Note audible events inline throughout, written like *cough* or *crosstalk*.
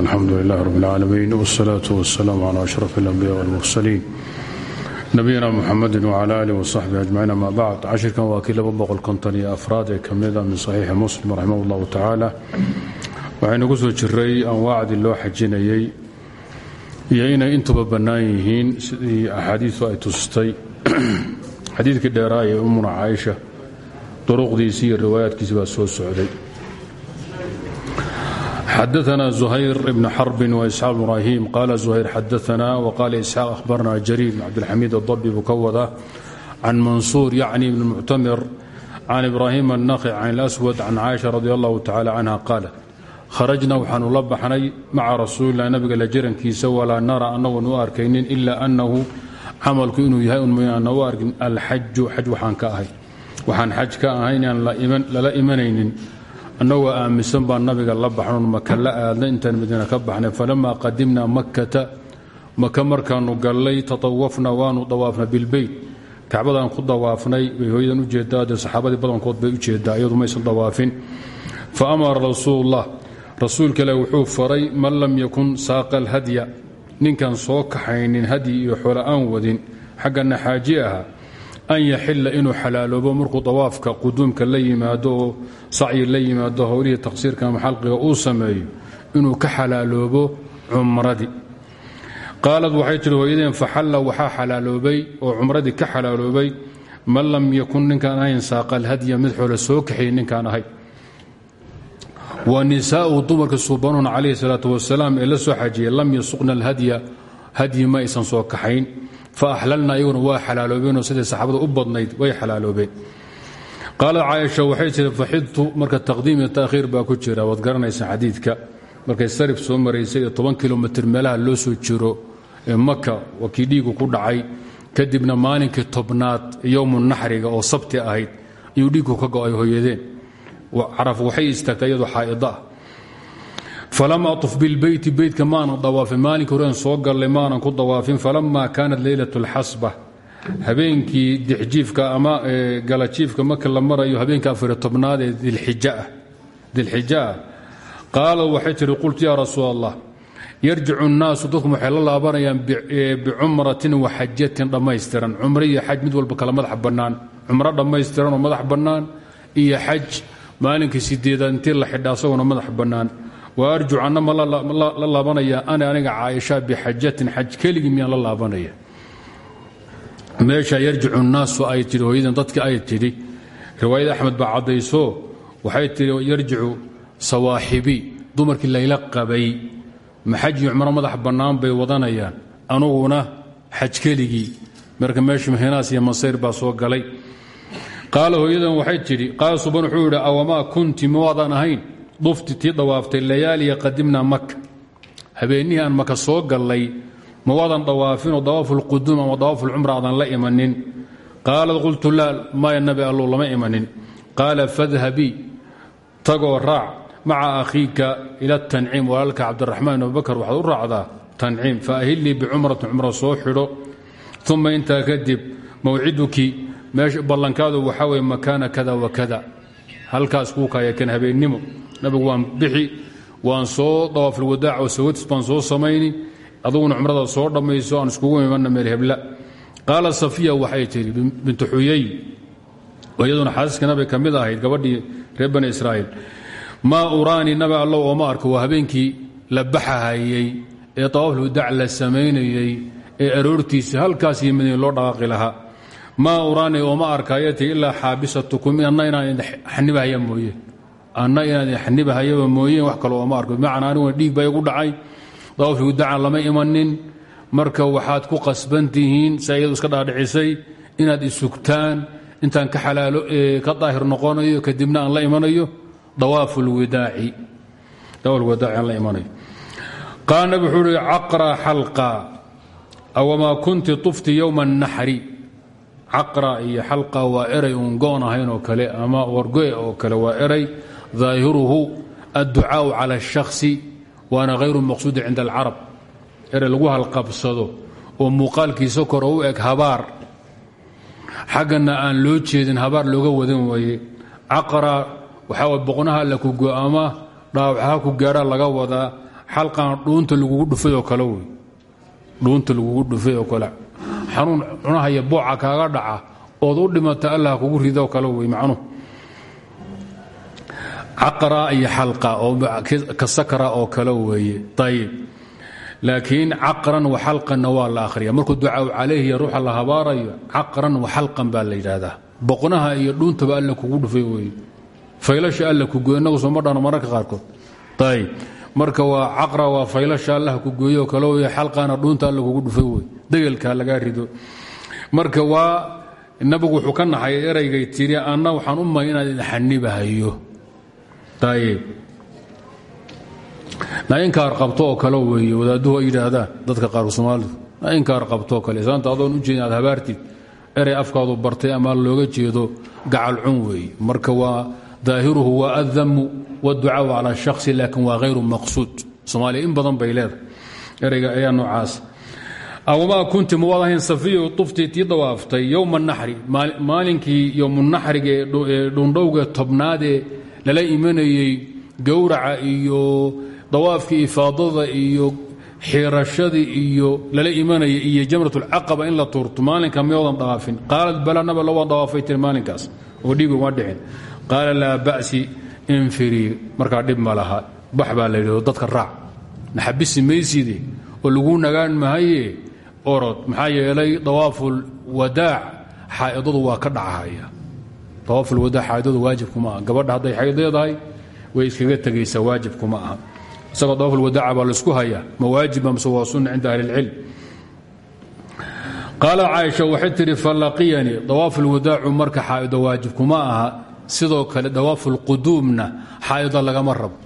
alxamdu lilah rb اlcaalamiin wاsalaatu wasalaamu cala ashraf اlanbiya wاlmursaliin nabiyina muxamedi wcala alih wsaxbi ajmaciin ama bacd cashirkan waa kii laba boqol konton iyo afraad ee ka mida min saxiixi muslim raximah اllahu tacaala waxaynu ku soo jiray anwaacdii loo xajinayey iyo inay intuba bannaan yihiin sidii axaadiisu ay tustay *clears throat* xadiidkii dheeraa ee ummuna caaisha duruqdiisii iyo riwaayaadkiisi baa soo socday xadaثna زhayr بn xرb وإسxاaq بن ibrahim qala زhayr xadaثna وqala isxاaq أhbarna jrيir بn cabdالxamid الضbi buu ka wada can mansuur yacni bn muctamir can ibrahim الnaqi can اlأswad can caaisha radi allahu tacala canha qaala kharajna waxaanu la baxnay maca rasuulilah nabiga la jirankiisa walaa nara anagoon u arkaynin ila anahu camalku inuu yahay un ana u arkin alxaju xaj waxaan ka ahay waxaan xaj ka ahayn aan lala imanaynin annagoo aaminsan baa nabiga la baxnoon maka la aadnay intaan madiina ka baxnay. Falamaa qadimnaa makkata maka markaanu gallay tatawafna waanu dawaafna bilbeyt kacbadaan ku dawaafnay bay hooyadan u jeedaa dee saxaabadii badankood bay u jeedaa iyadu maysan dawaafin. Fa amara rasuulullah rasuulka ileh wuxuu faray man lam yakun saaqa alhadya ninkaan soo kaxaynin hadyi iyo xoolo aan wadin xaggana xaaji ahaa an yaxila inuu xalaaloobo markuu dawaafka quduumka la yimaado oo sacyi la yimaado howlihii taqsiirka ama xalqiga uu sameeyo inuu ka xalaaloobo cumradii qaalad waxay tihi hooyadeen faxalla waxaa xalaaloobay oo cumradii ka xalaaloobay man lam yakun ninkaan ahayn saaqa alhadya mid xoolo soo kaxiyey ninkaan ahay. Wa nisaa'u dumarka suubanuun calayhi salaatu wasalaam ee la soo lam yasuqna alhadya hadyi ma aysan soo kaxayn fa axlalna iyaguna waa xalaaloobeenoo siday saxaabada u badnayd way xalaaloobeen. Qaalad caaisha waxay tiri faxidtu marka taqdiim iyo taakhiir baa ku jira waad garanaysaa xadiidka. Markay sarif soo maraysay iyo toban kilomitr meelaha loo soo jiro ee maka waa kii dhiigu ku dhacay. Kadibna maalinkii tobnaad yowmu naxriga oo sabti ahayd ayuu dhiigku ka go'ay hooyadeen. Caraf waxay istaagtay iyadoo xaa'ida ah falam aطuf bilbeyti beytka maanan dawaafin maalinka horeen soo gallay maanan ku dawaafin falama kaanat leylat اlxasba habeenkii dixjiifka ama galajiifka marka la marayo habeenka afariy tobnaad ee dilxija ah qaalad waxay tihi qultu yaa rasuul allah yarjicu الnaasu dadku waxay la laabanayaan bicumratin waxajatin dhammaystiran cumro iyo xaj mid walba kala madax bannaan cumro dhammaystiran oo madax bannaan iyo xaj maalinkii sideedaad intii la xidha asaguna madax bannaan waarju anna ma la laabanaya ana aniga caaisha bixajatin xaj keligii miyaan la laabanaya meesha yarjicu naasu ay tii dadki ay tidhi. Riwaayada axmed baa caddayso waxay tihi yarjicu sawaaxibii dumarkii layla qabay. Ma xaj madax bannaan bay wadanayaan anuguna xaj keligii. Marka meesha hinaas iyo masayr baa soo galay. Qaala hooyadan waxay tidhi qaala suban wuxuu yidhi awamaa kunti ma waadan ahayn dufti tii dawaaftay layaaliya qadimna maka habeennihii aan maka soo gallay ma waadan dawaafinoo dawaafu lquduum ama dawaafu lcumra aadan la imanin. Qaalad qultu laa maya nabi allow lama imanin. Qaala fadhabii tagoo raac maca akhiika ila tanciim walaalka cabdiraxmaan abubakar waxaad u raacdaa tanciim faahillii bicumratin cumra soo xidho. Uma intaa kadib mawciduki meesha ballankaadu waxaa weye makaana kada wa kada. Halkaas kuu kaayakan habeennimo nabigu waan bixi waan soo dawaafulwadaac oo sawatis baan soo samayni. Aduguna cumrada soo dhammayso aan iskugu imanna meel hebla. Qaala safiya waxay tihi bintu xuyey. Iyaduna xaasiska nabiga ka mid ahayd gabadhii reer bani israa'iil. Maa uraani nabi allow ooma arko waa habeenkii la baxahayey ee dawaafulwadaac la samaynayey ee aroortiisa halkaas iyo madiina loo dhaqaaqi lahaa. Maa uraani ooma arkayati ilaa xaabisatukum anna inaan xanibahaya mooye anna inaan xanibahayaba mooye wax kale ooma arko. Bimacnaa aniguna dhiig baa igu dhacay. Dawaafii dacan lama imanin. Marka waxaad ku qasban tihiin iyadu iska dhaadhicisay inaad isugtaan intaan ka xalaalo ka daahir noqonayo kadibna aan la imanayo dawaafu dawaafulwadaaci aan la imanayo. Qaala nabi wuxuu uhi caqra xalqa awamaa kunti tufti yowma الnaxri caqra iyo xalqa waa eray uun goon kale ama wargoe oo kale waa daahiruhu adducaau cala الshakhsi waana hayru maqsuudi cinda alcarab. Eray lagu halqabsado oo muuqaalkiisa kore u eg habaar. Xaggana aan loo jeedin habaar looga wadan waye caqra waxaa boqnaha la ku go'ama dhaawaxha ku gaadha laga wadaa. Xalqan dhuunta lagugu dhufay oo kale wey. Dhuunta lagugu dhufay oo kale. Xanuun cunahaya booca kaaga dhaca ood u dhimata allah kugu ridoo kale wey macnuhu caqra iyo xalqa oo ka oo kale weeye. Ayib laakiin caqran wa xalqanna waa la akhriya markuu ducaaw calayhi ruuxa la habaarayo caqran wa xalqan baa la yidhaahdaa. Boqnaha iyo dhuuntaba alla kugu dhufay weye faylasha alla kugoy inagu sooma dhano mararka qaarkood. Ayib marka waa caqra waa faylasha allah kugoyo kale wey xalqana dhuunta alla kugu dhufay wey degelka lagaa rido. Marka waa nabigu wuxuu ka naxay eraygay tiri anna waxaan u mahay inaad xanibahayo ayib nainkaar qabto oo kale weeye yidhaahdaan dadka qaar soomaalidu nainkaar qabtooo kale islaanta adoon u jeedin aad habaartid afkaadu bartay ama looga jeedo gacal cun weeye. Marka waa daahiruhu waa adamu waducaau cala shakhsi laakin waa hayru maqsuud. Soomaaliya in badan bay leedahay ayaa noocaas. Awamaa kunti ma waad ahayn safiyo tuftii tii dawaaftay yowma naxri maalinkii yowmunaxriga ee dhundhowga tobnaadee lala imanayey gowraca iyo dawaafkii ifaadada iyo xirashadii iyo lala imanayay iyo jamratulcaqaba in la tuurto maalinka miyoodan dawaafin qaalad bala nabalo waan dawaafay tiri maalinkaas. Oo dhiig uma dhicin. Qaala laa ba'si infirii markaa dhib ma laha. Bax baa la yidhahdo dadka raac naxabisi mayside oo lagu nagaan mahaye orod. Maxaa yeelay dawaaful wadaac xaa'idadu waa ka dhacahaya dawaaful wadaac xaa'idadu waajibkuma aha. Gabadha hadday xayd way iskaga tegaysaa waajibkuma aha. Isagoo dawaaful wadaaca baa la isku hayaa ma waajiba mise waa sunna cinda ahli اlcilm qaala caaisha waxay tihi falaqiyanii dawaaful wadaacu marka xaa'ido waajibkuma aha. Sidoo kale dawaaful quduumna xaa'ida lagama rabo.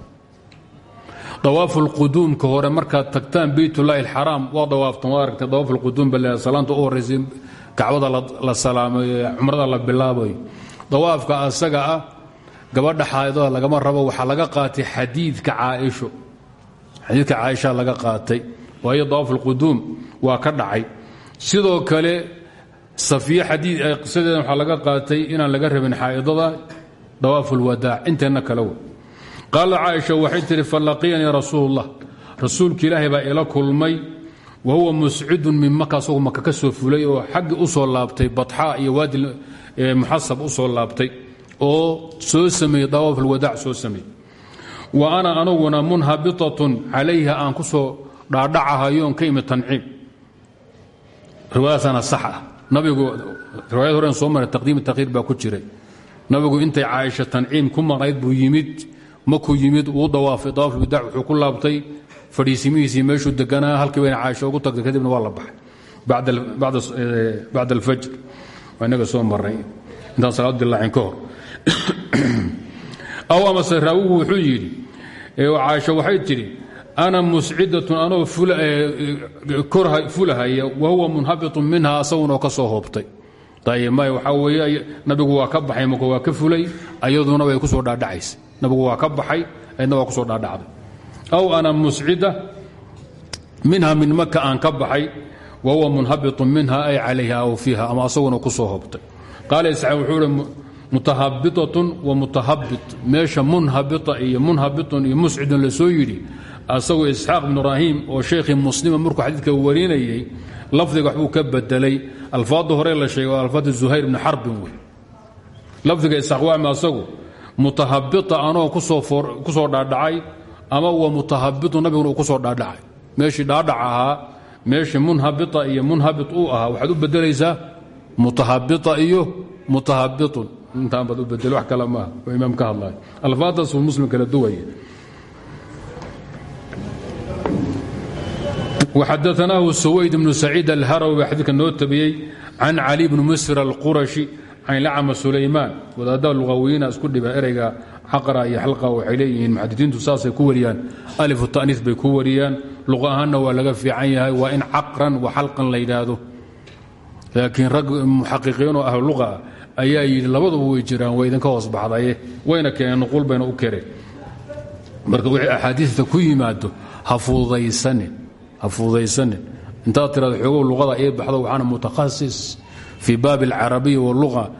Dawaaful quduumka hore markaad tagtaan beytullaahi alxaraam waa dawaaftan waad aragtay dawaaful quduum bale salaanta u horraysay kacbada la salaamayo cumrada la bilaabayo dawaafka asaga ah gabadha xaa'idada lagama rabo waxaa laga qaatay xadiidka caaisho xadiidka caaisha laga qaatay waayo dawaaful quduum waa ka dhacay. Sidoo kale safiye xadii qisadeeda waxaa laga qaatay inaan laga rabin xaa'idada dawaaful wadaac inteenna kale wey. Qaala caaisha waxay tihi falaqiyanii rasuulullah. Rasuulki ilaahay baa ila kulmay wa huwa muscidun min maka asagoo maka ka fulay oo xaggi u soo laabtay batxa iyo waadi muxasab u soo laabtay oo soo sameeyey dawaaful wadaac soo sameeyey. Wa ana anuguna munhabitatun calayha aan ku soo ka imi tanciim riwaayadaasana sax ah. Nabigu riwaayad soo maray taqdiim takhiir baa ku jiray. Nabigu intay caaisha tanciim ku maqnayd buu yimid makuu yimid wuu dawaafay dawaaful wadaac wuxuu ku laabtay fadhiisimihiisii meeshuu deganaa halkii bayna caaisha ugu tagtay kadibna waa la baxay. Bacda alfajr waa inaga soo marray. Intaan salaad dilaacin ka hor. *coughs* Aw amase raawigu wuxuu yidhi caaisha waxay tidhi ana muscidatun anoo fulahaya wa huwa munhabitun minha asagunoo ka soo hoobtay. Waxaa weeye nabigu waa ka baxay maka waa ka fulay ayaduna way ku soo dhaadhacaysay nabigu waa ka baxay ayadna waa ku soo dhaadhacday. Aw ana muscida minha min maka aan ka baxay wa huwa munhabitun minha ay calayha aw fiiha ama asaguna ku soo hoobtay qaala isxaaq wuxuu mutahabitatun wa mutahabit meesha munhabita iyo munhabitun iyo muscidun la soo yidhi asagoo isxaaq bn ibraahim oo sheekhii muslima markuu xadiidka warinayey lafdiga waxbuu hore la sheegay waa alfaada zuhayr bni xarbin wey lafdiga isxaaq waami asagu mutahabita anoo ku soo dhaadhacay ama wa mutahabitun nabiguna uu ku soo dhaadhacay meeshii dhaadhac ahaa meesha munhabia iyo munhabi uu ahaa waxaad u bedelaysaa mutahabia iyo mutahabiun intaan baad u bedel wax kale maaha oo imaam ka hadlaayo. Alfaadaas uu muslim kala duwaya. Waxadaanaahu suwayd bnu saciid alharawi baa xadiidka noo tabiyey can cali bni musr alqurashi can lacma sulaymaan. Wadaadda luqawiyiina isku dhiba ereyga caqra iyo xalqa waxay leeyihiin muxadidiintu saasay ku wariyaan. Alifu ta'niis bay ku wariyaan. Luqa waa laga fiican yahay waa in caqran wa xalqan la yidhaahdo. Laakiin rag muxaqiqiinoo ahlu luqa ayaa yidhi labaduba way jiraan way idinka hoos baxdaye wayna keeneen nuquul u kereen marka wixii axaadiista ku yimaado ha fududaysanin ha fududaysanin intaad luqada ii baxdo waxaana mutakhasis fii baabi alcarabiya waluqa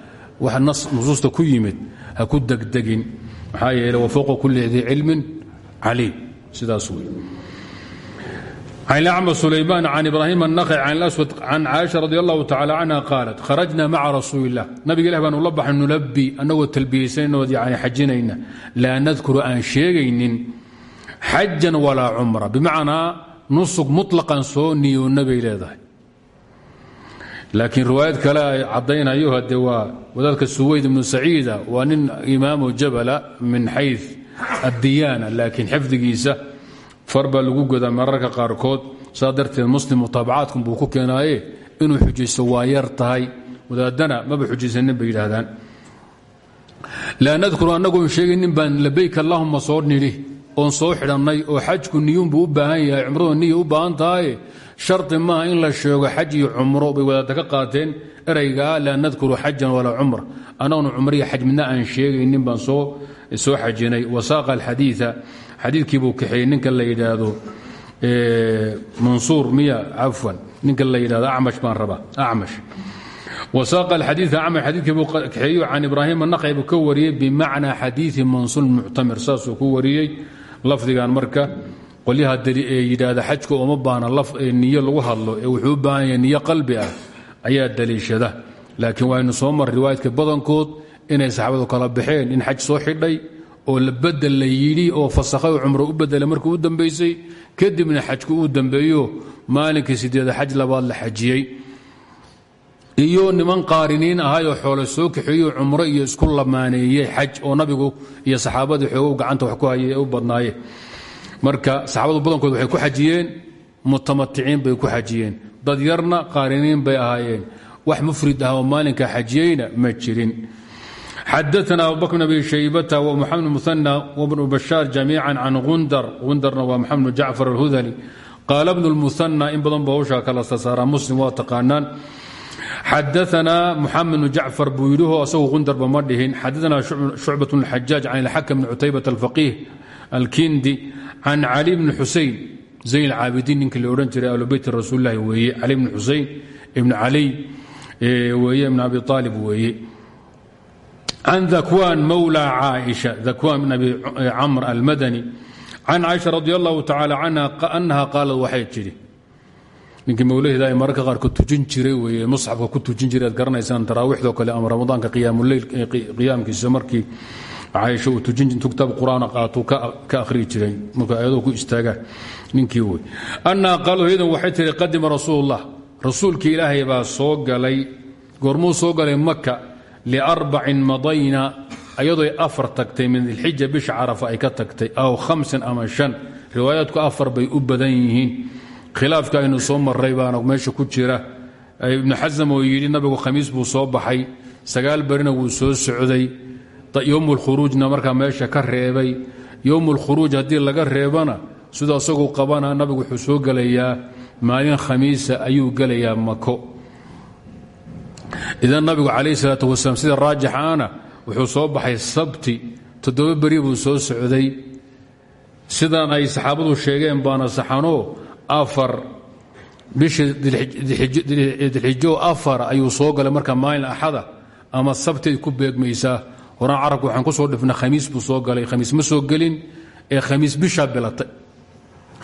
wax nusuusta ku yimid ha ku degdegin maxaa yeele wafoqa kulli dii cilmin caliim. Sidaas wey can acma sulaymaan can ibraahim annakhi can اlaswad can caaisha radi allahu tacala canha qaalat kharajna maca rasuuli illah nabiga ilah baanu la baxay nulabbi annagoo talbiyaysanaynoo yani xajinayna laa nadkuru aan sheegaynin xajan walaa cumra. Bimacnaa nusug muطlaqan soo niyoonabay leedahay laakiin riwaayad kale ay caddaynayo hade waa wadaadka suwayd ibnu saciida waa nin imaamu jabala min xay addiyaana laakiin xifdigiisa far baa lagu godaa mararka qaarkood. Saa darteed muslim mutaabacaadkun buu ku inuu xujaysto waa tahay. Wadaadana maba xujaysanin bay yidhaahdaan. Laa nadkuru annagoon sheegaynin baan labayk allahuma soo nidhi oon soo xidhannay oo xajku niyuunbuu u baahan yahay cumradu niya u baahan tahaye shardi maaha in la sheego xaj iyo cumro bay wadaadda ka qaateen. Eraygaa laa nadkuru xajan walaa cumra annaguna cumriya xaj midna aan sheegaynin baan soo xajinay. Wasaaqa alxadiia xadiidkiibuu kaxeeyey ninka la yidhaahdo mansuur miya cafwan. Ninka la yidhahdo acmash baan rabaa acmash. Wasaaqa alxadiia acmash xadiidkiibuu kaxeeyo can ibraahim anaqci buu ka wariyey bimacnaa xadiidi mansuur muctamir saasuu ku wariyey lafdigan marka qolyaha yidhaahda xajka uma baahna niyo lagu hadlo ee wuxuu u niyo qalbi ah ayaa daliishada. Laakiin waaynu soo mar riwaayadka badankood inay saxaabadu kala baxeen in xaj soo xidhay oo la bedel la yidhi oo fasakhay cumro u bedelay markii u dambaysay kadibna xajku uu dambeeyo maalinkii sideeda xaj labaad la xajiyey. Iyo niman qaariniin ahayoo xoole soo kaxeeyo cumro iyo isku lamaaneeyey xaj oo nabigu iyo saxaabadii xoogow gacanta wax ku hayay u badnaayeen marka saxaabadu badankood waxay ku xajiyeen mutamaticiin bay ku xajiyeen dad yarna qaariniin bay ahaayeen. Wax mufrid ah oo maalinka xajiyeyna ma jirin. Xadaana abubakr bn abi shaybata wmuxamed muhanى wbnu bashaar jamiica can gundar. Gundarna waa maxamed bn jacfar alhudali qaala bnu lmuhanى in badan ba hawshaa kala sasaaraa muslim waa taqaanaan. Xadaana muxamed bnu jacfar buu yidhiho asagu gundarba ma dhihin. Xadaana shucbat bn xajaaj can ilxakam bn cutaybat alfaqiih alkindi can cali bni xusein zayn alcaabidiin ninkii la odhan jiray ahlu beyt rasuulilahi weeye cali bni xusein ibn cali weeye ibn abi aalib weeye can dakwan mawla caaisha dakwan bn abi camr almadani can caaisha radi allahu tacala canha annaha qaalad waxay tidhi ninkii mawlaheeda ay mararka qaarkood tujin jiray weye musxafka ku tujin jiray aad garanaysaan taraawiixdoo kale ama ramadaanka qiyaamuleyl qiyaamkiisa markii caaisha uu tujin kitaab qur'aan qaatuu ka akhriyi jiray markuu ku istaagaan ninkii wey annaha qaalad hooyadan waxay tihi qadima rasuulullah. Rasuulkii ilaahay baa soo galay goormuu soo galay maka liarbacin madayna ayadooy afar tagtay min dilxija bisha carafa ay ka tagtay aw hamsin ama shan. Riwaayaadku afar bay u badan yihiin. Khilaafka aynu soo maray baana meesha ku jira. Ibnu xasam oo yidhi nabigu khamiis buu soo baxay sagaal berina wuu soo socday yowm lkhuruujna markaa meesha ka reebay. Yowm lkhuruuj haddii laga reebana siduu asaguu qabana nabigu wuxuu soo gelayaa maalin khamiisa ayuu gelayaa mako idan nabigu calayh salaat wasalaam sida raajixaana wuxuu soo baxay sabti toddoba beri buu soo socday. Sidan ay saxaabadu sheegeen baana saxanoo afar bisha dilxijo afar ayuu soo galay marka maalin axada ama sabtiay ku beegmaysaa horaan carabka waxaan ku soo dhifna khamiis buu soo galay. Khamiis ma soo gelin ee khamiis bishaa bilatay.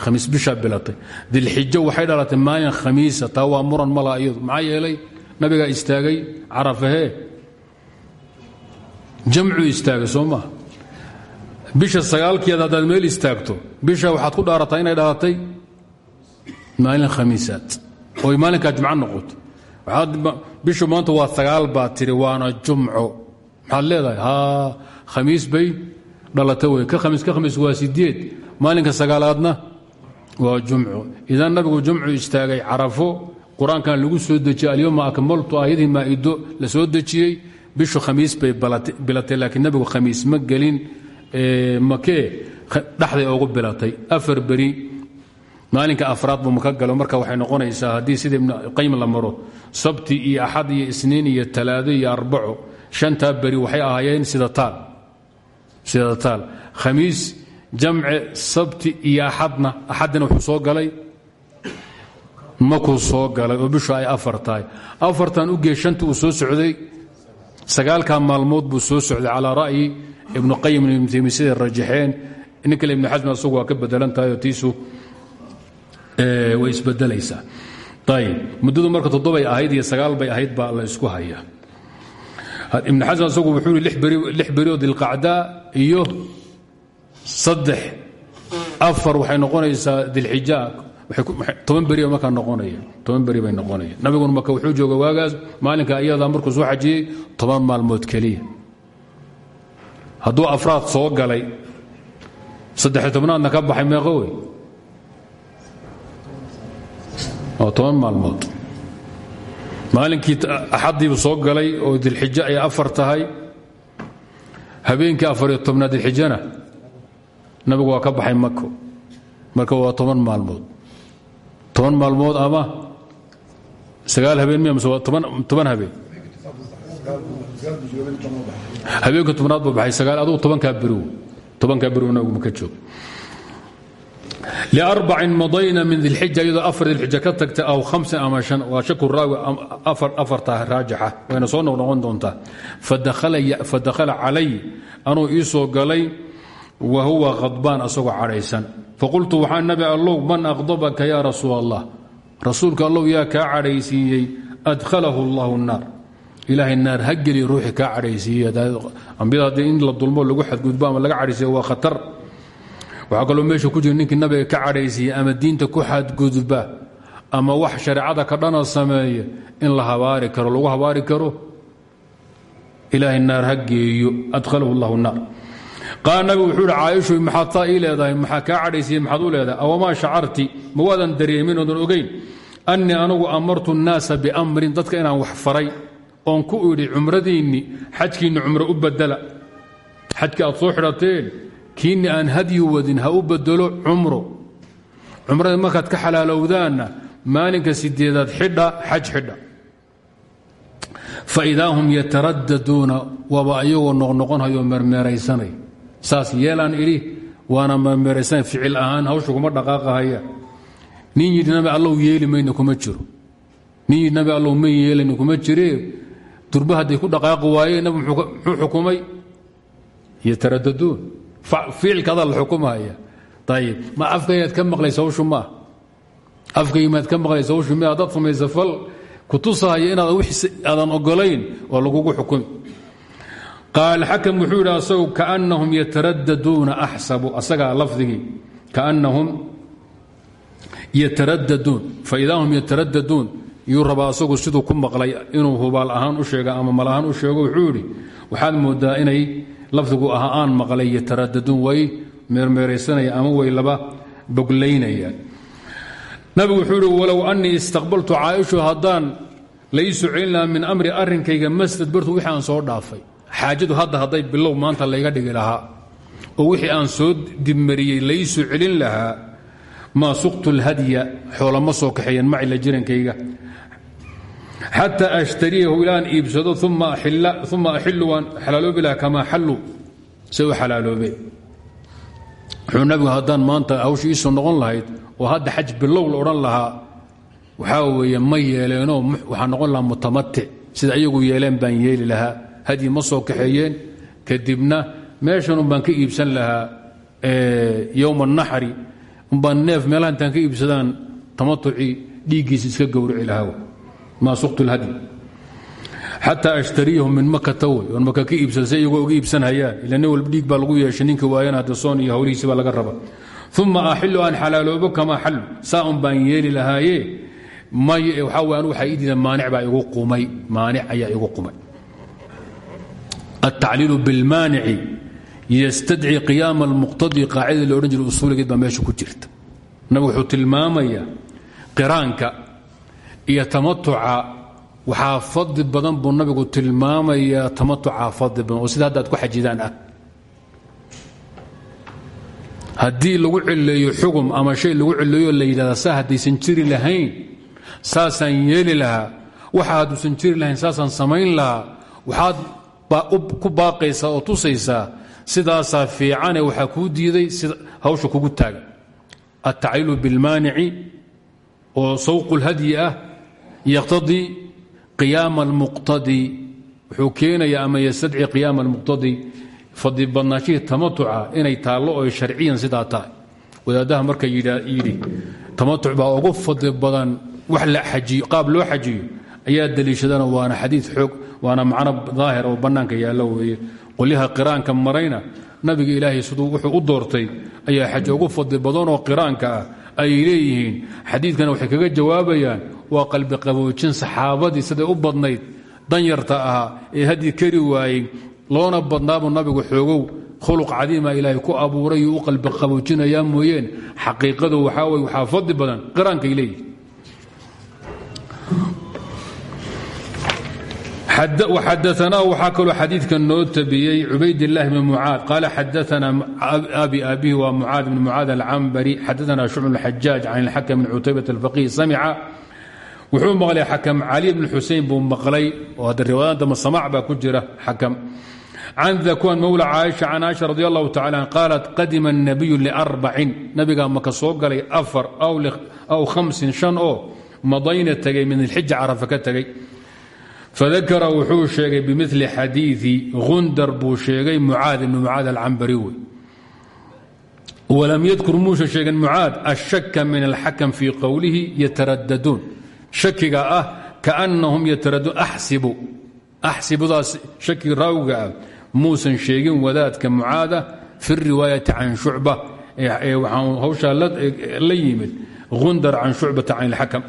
Khamiis bishaa bilatay. Dilxijo waxay dhalatay maalin khamiisa taa muran mala iyadu. Maxaa istaagay carafahee jamcuu istaagay soo bisha sagaalkeeda haddaad meel istaagto bisha waxaad ku dhaarataa inay dhalatay maalin khamiisaad. Oy maalinkaa jumco noqoto bishu maanta waa sagaal baad tiri waana jumco maxaad leedahay? Haa khamiis bay dhalata wey ka khamiis ka khamiis waa sideed maalinka sagaalaadna waa jumco idan nabigu jumcu istaagay carafo. Qur'aankan lagu soo dejiyey alyowma akmaltu aayadii maa'ido la soo dejiyey. Bishu khamiis bay bilatay laakiin nabigu khamiis ma gelin. Makee dhexday ugu bilatay. Afar beri. Maalinka afraad buu maka galo. Marka waxay noqonaysaa haddii sida ibn qayim la maro sabti iyo axad iyo isniin iyo talaado iyo arbaco shantaa beri waxay ahaayeen sida taal sida taal. Khamiis jamce sabti iyo axadna axaddina wuxuu soo galay. Makuu soo galay oo bishu ay afar afartan u gee shanta uu soo socday sagaalkaa maalmood buu soo socday calaa ra'yi ibnu qayim ibnu taymiya siday rajaxeen. Kale ibnu xasm asagu waa ka bedelan tahay oo tiisu way isbedelaysaa ayib muddadu marka toddobay ahayd iyo sagaal bay ahayd baa la isku haya ibn xasan isagu wuxuu i lix berioo dilqacdaa iyo saddex afar waxay noqonaysaa dilxija toban beri markaa noqonaya toban beri bay noqonaya. Nabiguna marka wuxuu jooga waagaas maalinka iyadaa markuu soo xajiyey toban maalmood keliya. Hadduu afraad soo galay saddex tobnaadna ka baxay meeqo waa toban maalmood maalinkii axaddiibu soo galay oo dilxijo ay afar tahay. Habeenkii afariyo tobnaad dilxijana nabigu waa ka baxay mako marka waa toban maalmood. Toban maalmood ama sagaal habeen miya mise waa toban habeen. Habeenka tobnaad buu baxay sagaal adugu tobankaa beriw tobankaa beriw nabigu maka joog liarbacin madayna min dilxija iyadoo afar dilxija ka tagta aw hamsin ama shan waa shaku raawi afartaa raajixa wayna soo noqnoqon doontaa fadakhala calay anuu ii soo galay wa huwa khadbaan asagoo cadhaysan faqultu waxaa nabi allow man aqdabaka yaa rasuul allah rasuulka allow yaa kaa cadhaysiiyey adkhalahu allahu naar ilaahay naar ha geli ruuxii in la dulmo lagu xadgudbo ama laga cadhaysiiyo waa khatar waxaa kaloo meesha ku jira ninkii nabiga ka cadhaysiiya ama diinta ku xadgudba ama wax shareecada ka dhana sameeya in la habaari karo lagu habaari karo. Ilaahay naar ha geeyo adkhalahu allahu naar. Qaal nabigu wuxuu ihi caaishu maxaad taa ii leedahay? Maxaa u leedahay? Awamaa shacarti ma waadan dareemin oodan ogayn annii anugu amartu nnaasa biamrin dadka inaan wax faray oon ku idhi cumradiinni xajkiinni cumro u badala xajkii aad kiinni aan hadyi wadin ha u bedelo cumro cumrada markaad ka xalaalowdaanna maalinka sideedaad xidha xaj xidha. Faidaa hum yataraddaduuna waaba ayagoo noqnoqonhayo mermeeraysanay saas yeelaan idhi waana mermeeraysanay ficil ahaan hawsha kuma dhaqaaqahaya. Nin yidhi nabi allow yeeli mayna kuma jiro. Nin yidhi nabi allow ma yeelayna kuma jiree durba hadday ku dhaqaaqi waayeen nabi xukumay? Yataraddaduun ficilkaada la xukumaya. Ayib ma afkaynaad ka maqlaysa hawshu maa afkaymaad ka maqlaysa hawshu mi haddaad samaysa fal kutusahaya inaad aadan ogolayn oo lagugu xukumi qaal xakam wuxuu yidhi asagu kaannahum yataraddaduuna axsabu. Asagaa lafdigii. Kaannahum yataraddaduun faidaa hum yataraddaduun yuu rabaa asagu siduu ku maqlay inuu hubaal ahaan u sheega ama mal ahaan u sheego wuxuu yidhi waxaad moodaa inay lafdigu ahaa aan maqlay yataraddaduun way meermeeraysanaya ama way laba boglaynayaan nabigu wuxuu ihi walow annii istaqbaltu caaishu haddaan laysoo celin lahaa min amri arrinkayga mastadbartu wixii aan soo dhaafay. Xaajadu hadda hadday bilow maanta layga dhigi lahaa oo wixii aan soo dibmariyey laysoo celin lahaa maa suqtu lhadya xoolama soo kaxeeyeen macila jirankayga xataa ashtariyahu ilaan iibsado uma axilu waan xalaaloobi lahaa kamaa xalluu say u xalaaloobeen wuxuu nabigu haddaan maanta hawsha iisoo noqon lahayd oo hadda xaj bilow la odhan lahaa waxaa weeye ma yeeleenoo waxaa noqon lahaa mutamatic sida ayagu yeeleen baan yeeli lahaa hadyi ma soo kaxeeyeen kadibna meeshan umbaan ka iibsan lahaa yowma anaxri umbaan neef meelaha intaan ka iibsadaan tamatucii dhiiggiisa iska gowrici maa suqtu lhadyi xataa ashtariyahu min makata wey oon maka ka iibsada si iyagoo uga iibsanhayaan ila nin walba dhiig baa lagu yeeshay ninka waayana hadda soon iyo hawlihiisi baa laga raba. Uma axilu aan xalaaloobo kamaa xallu. Saa un baan yeeli lahaaye may waxaa way anu waxaa ii diida maanic baa igu qumay. Maanic ayaa igu qumay. Altacliilu bilmaanici yastadci qiyaama almuqtadi qaacidada la odhan jiray iyo tamatuca waxaa fadli badan buu nabigu tilmaamayaa tamatuca fadli badan. Oo sida hadda ad ku xajidaan ah. Haddii lagu cileeyo xugum ama shay lagu cileeyo la yidhahda saa haddaysan lahayn saasaan yeeli lahaa waxa hadduusan jiri lahayn saasaan samayn lahaa waxaad ku baaqaysaa oo tusaysaa sidaasaa fiicane waxaa kuu diiday hawsha kugu taagan altacliilu bilmaanici oo sawqu lhadyi ah yaqtadii qiyaama almuqtadi wuxuu keenayaa ama yastadci qiyaama almuqtadi fadli badnaashihii tamatuca inay taallo oo sharciyan sidaa tahay. Wadaaddaha marka yidhi tamatuc baa ugu fadli badan wax la ajiyo qaab loo xajiyo ayaa daliishadana waana xadii xoog waana macno daahir oo bannaanka yaallo weeye. Qolyaha qiraanka marayna nabiga ilaahay siduu wuxuu u doortay ayaa xaj ugu fadli badanoo qiraanka ah ay leeyihiin. Xadiidkana waxay kaga jawaabayaan waa qalbi qaboojin saxaabadii siday u badnayd danyarta ahaa ee haddii kari waayey loona badnaabuu nabigu xoogow khuluq cadiima ilaahay ku abuuray u qalbi qaboojinayaa mooyeen. Xaqiiqadu waxaa wey waxaa fadli badan qiraankay leeyihiin xadaanaa waxaa kaloo xadiidka noo tabiyey cubaydlahi bn mucaad qaala xadaanaa abi abihi waa mucaad bn mucaad alcambari xadaanaa shucb xajaaj can ilxakam bn cutaybat alfaqih samica. Wuxuu maqlay xakam cali bn xusein buu maqlay oo hadda riwaayada dambe samaac baa ku jira xakam can dakwaan mowla caaisha can caaisha radi allahu tacala an qaalat qadima الnabiyu liarbacin. Nabigaa maka soo galay afar aw khamsin shan oo madayna tegey min ilxija carafa ka tegey fadakara wuxuu sheegay bimili xadiii gundar buu sheegay mucaad ibni mucaad alcambari wey walam yadkur muusa sheegin mucaad ashaka min alxakam fii qowlihi yataraddaduun shakiga ah kaannahum yataraduun axsibu axsibudaas shaki raawiga ah muusan sheegin wadaadka mucaada fi riwaayati can shucba waxaan hawshaa la yimid gundar can shucbata can ilxakam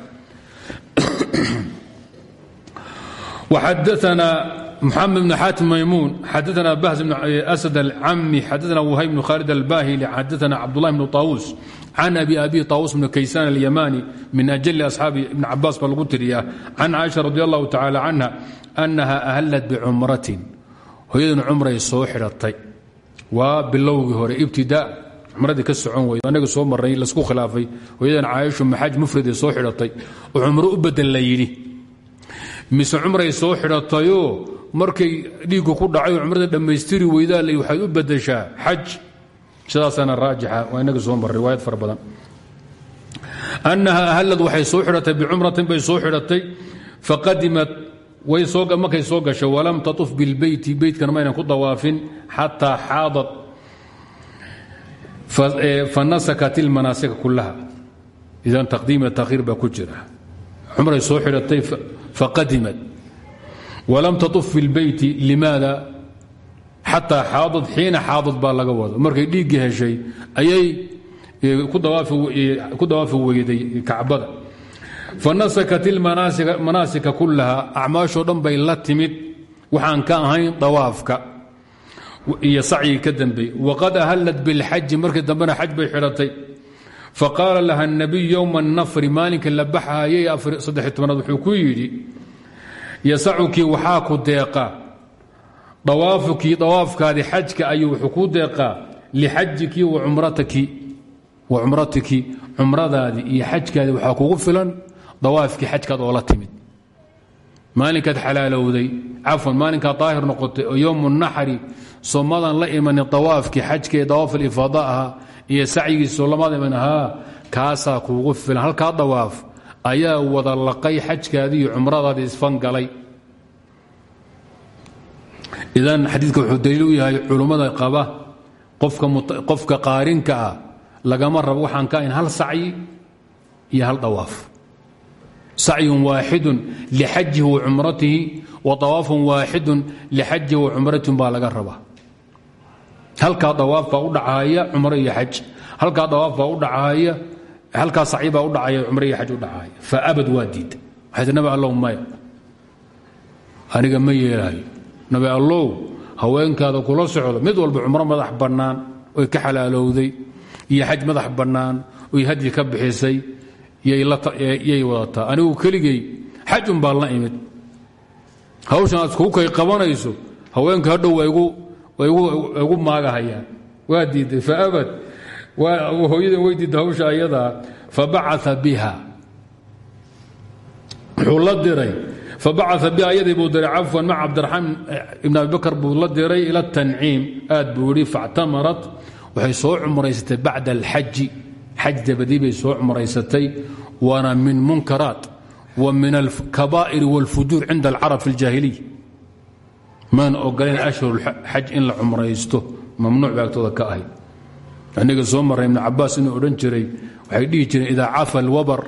وxadثna محamed بن xاatim maymuun xadثna bahز بن أسد الcami xadثna وhayb بن khالد الbاhili xadثna cabdالlah بن طاوuس can abi abi طاوuس بن kaysan اليmاني min أjل أصxaabi iبn cabaas baa lagu tiriyaa can caaشha رadي الlah تaعالى canha أنha أhلت bcumratin hooyadan cumray soo xidhatay waa bilowgii hore ibtida cumradii ka socon weyda anaga soo maray lasku khilaafay hooyadan caaishu maxaj mufrade soo xidhatay oo cumro u bedel la yidhi mise cumray soo xidhatayoo markay dhiiggu ku dhacayoo cumrada dhammaystiri weydaa l waxaad u bedeshaa xaj. Sidaasaana raajixa waa inaga soo marray riwaayad fara badan. Annaha ahalad waxay soo xidhatay bicumratin bay soo xidhatay. Faqadimat markay soo gashay walam taطuf bilbeyti beytkana maynan ku dawaafin xataa xaadad fanasakat ilmanaasika kulaha idan taqdiim takhiir baa ku jira. Cumray soo xidhatay faqadimat walam tauf fi lbeyti limaada xataa xaadad xiina xaadad baa laga wado markay dhiiggii heshay ayay ku dawaafi weyday kacbada fanasakat ilmanaasika kulaha acmaashoo dhan bay la timid waxaan ka ahayn dawaafka iyo sacyigii ka dambey waqad ahallat bilxaji markii dambena xaj bay xidhatay faqaala laha الnabiy yowma الnafri maalinka la baxaayay saddex tobanaad wuxuu ku yidhi yasacukii waxaa ku deeqa dawaafukii dawaafkaadii xajka ayuu wuxuu ku deeqaa lixajiki wa cumratiki cumradaadii iyo xajkaadii waxaa kugu filan dawaafkii xajkaad oo la timid maalinkaad xalaalowday cafwan maalinkaad daahir noqotay oo yowmu naxri somadan la imanin dawaafkii xajka ee dawaaf alifaada ahaa iyo sacyigiisoo lamaad iman ahaa kaasaa kuugu filan. Halkaa dawaaf ayaa wada laqay xajkaadii iyo cumradaadii isfangalay idan xadiidka wuxuu daliil u yahay culummada qaba qofka qaarinka ah lagama rabo waxaan ka ahayn hal sacyi iyo hal dawaaf sacyun waaxidun lixajihi wa cumratihi wa dawaafun waaxidun lixajihi wa cumratihi baa laga rabaa halkaa dawaaf baa u dhacaaya cumro iyo xaj. Halkaa dawaaf baa u dhacaaya halkaa sacyi baa u dhacaya cumro iyo xaj u dhacaaya. Fa abad waa diida waxay maya aniga ma yeelaayo. Nabi allow haweenkaada kula socdo mid walba cumro madax bannaan oy ka xalaalowday. Iyo xaj madax bannaan oy hadyi ka bixisay yay wadataa. Anigu keligay xajun baan la imid. Hawshan aad kuukay qabanayso haweenka hadhow way igu maagahayaan. Waa diiday faabad hooyadan way diidda hawsha ayadaa fabacaa biha. Wuxuu diray fabacaa biha ayadii buu diray cafwan maca cabdiraxmaan ibn abi bakar buu diray ila tanciim aad buu yidhi factamarat waxay soo cumraysatay bacda alxaji xaj dabadii bay soo cumraysatay waana min munkaraat wa min alkabaa'ir wاlfujuur cinda alcarab fi اljaahiliya maan ogoleen ashhur xaj in la cumraysto mamnuuc bay agtooda ka ahayd aniga soo marray ibn cabaas inuu odhan jiray waxay dhihi jireen idaa cafa alwabar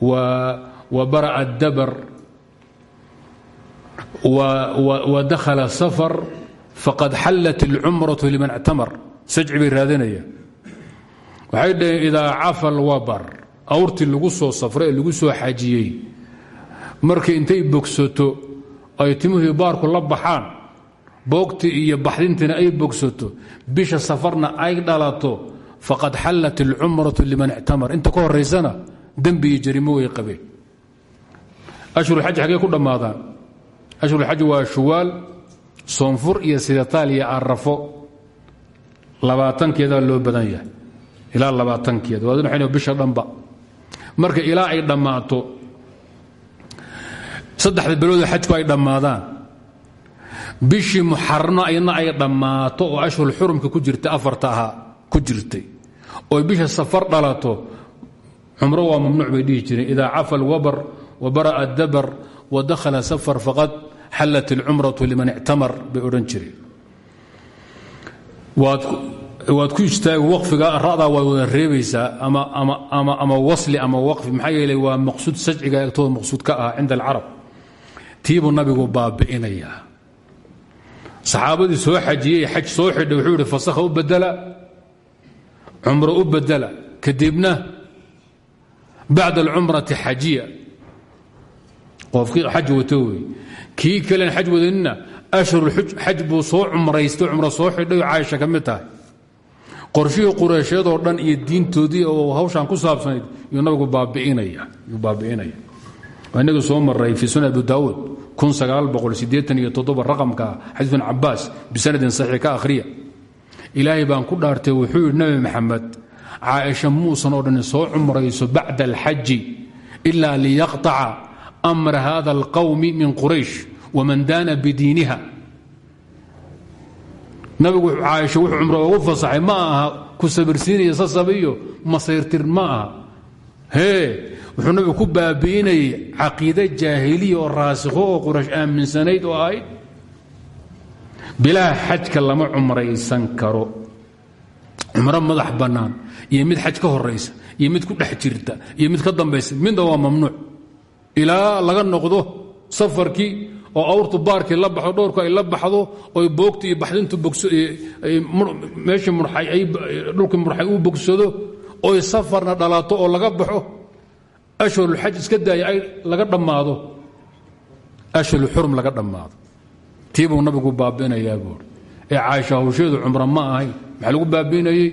wa bara'a addabar wa dakhala safar faqad xallat اlcumratu liman اctamar sajci bay raadinayaan. Waxay dhaheen idaa cafa alwabar awrtii lagu soo safray lagu soo xajiyey. Markay intay bogsato ay timuhii baarku la baxaan boogtii iyo baxdintiina ay bogsato bisha safarna ay dhalato faqad xallat اlcumratu liman ictamar. Inta ka horaysana dembi iyo jarimo way qabeen. Ashhurulxaj xaggee ku dhammaadaan. Ashhurulxaj waa shuwaal soonfur iyo sidataal iyo arafo labaatankeedaa loo badan yahay. Ilaa labaatankeeda. Waa bisha dhanba. Marka ilaa ay dhammaato saddexda biloodoo xajku ay dhammaadaan. Bishii muxarno ayadna ay dhammaato oo ashhur xurumka ku jirta afarta ahaa ku jirtay. Oo bisha safar dhalato cumro waa mamnuuc bay dhihi jireen. Idaa cafa alwabar wa bara'a dabar wa safar faqad xallat اlcumratu liman ictamar bay odhan jireen. Waad ku istaag waqfiga ra'daa waad wada reebaysaa ama wasli ama waqfi. Maxaa yeeley waa maqsuud sajciga agtooda maqsuud ka ah cinda alcarab tiibuu nabigu baabi'inayaa saxaabadii soo xajiyey xaj soo xidhay wuxuu ihi fasakha bedela cumro u bedela kadibna bacda alcumrati xajiya. Qofkii xaj wato wey kii kalen xaj wadanina ashhur xaj buu soo cumraystay cumro soo xidhay oo caaisha ka mid tahay. Qorshihii qureysheedoo dhan iyo diintoodii oo hawshaan ku saabsanayd yuu nabigu baabi'inaya waa inaga soo maray fii sunan abu daawuud raqamka xadiis bin cabaas bisanadin saxiix ka akhriya. Ilaahay baan ku dhaartay wuxuu yidhi nabi maxamed caaisha muusan oo dhan soo cumrayso bacda alxaji ilaa liyaqطaca amra hada alqawmi min quraysh waman daana bidiiniha. Nabigu caaisha wuxuu cumro ugu fasaxay ma aha ku sabirsiinaya sasabiyo masayrtir ma aha wuxuu nabigu ku baabi'inayay caqiide jaahiliya oo raasikho oo quraysh aaminsanayd oo ahayd bilaa xajka lama cumraysan karo. Cumro madax bannaan iyo mid xaj ka horaysa iyo mid ku dhex jirta iyo mid ka dambaysa midna waa mamnuuc. Ilaa laga noqdo safarkii oo awrtu baarkii la baxdo dhowrku ay la baxdo oy boogti iyo baxdintu meeshii dhulkii murxay uu bogsado oy safarna dhalato oo laga baxo ashhurulxaj iska daaya ay laga dhammaado. Ashhurulxurum laga dhammaado. Tii buu nabigu baabi'inayaa buuri ee caaisha hawsheedu cumro ma ahayn maxaa lagu baabi'inayey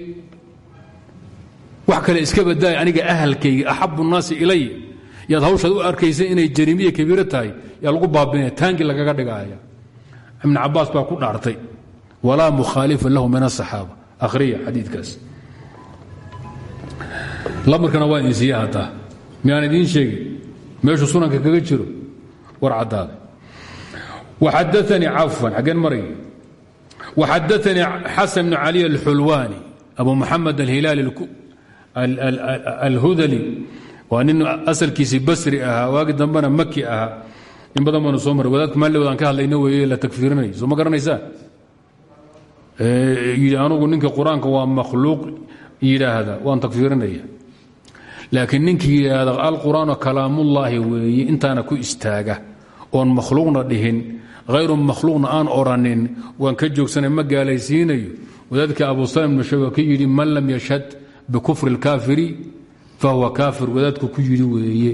wax kale iska badaaya aniga ahalkayga axabu nnaasi ilay yaad hawshaad u arkaysa inay jariimiya kabiiro tahay yaa lagu baabinaya. Taangi lagaga dhigaya ibn cabaas baa ku dhaartay. Walaa mukhaalifa lahu min asaxaaba akhriya xadiikaas lamarkana waa idin siiya hataa miyaan idiin sheegin meeshuu sunanka kaga jiro war caddaada waxadaanii cafwan xaggeen maray waxadaanii xasan bnu cali alxulwaani abu muxamed alhilaali alhudali. Waa nin asalkiisii basri ahaa waagi dambena maki ahaa. In badan baanu soo maray. Wadaadka maalewad aan ka hadlayna weeye la takfiirinayo soo ma garanaysaa yidhi anugu ninka qur'aanka waa makhluuq yidhaahda waan takfiirinaya laakiin ninkii yidhaahda alqur'aanu kalaamullaahi weeye intaana ku istaaga oon makhluuqna dhihin hayru makhluuqna aan odhanin waan ka joogsanay ma gaalaysiinayo. Wadaadka abu salim bnu shawa ka yidhi man lam yashhad bikufri اlkaafiri fahuwa kaafir. Wadaadku ku yidhi weeye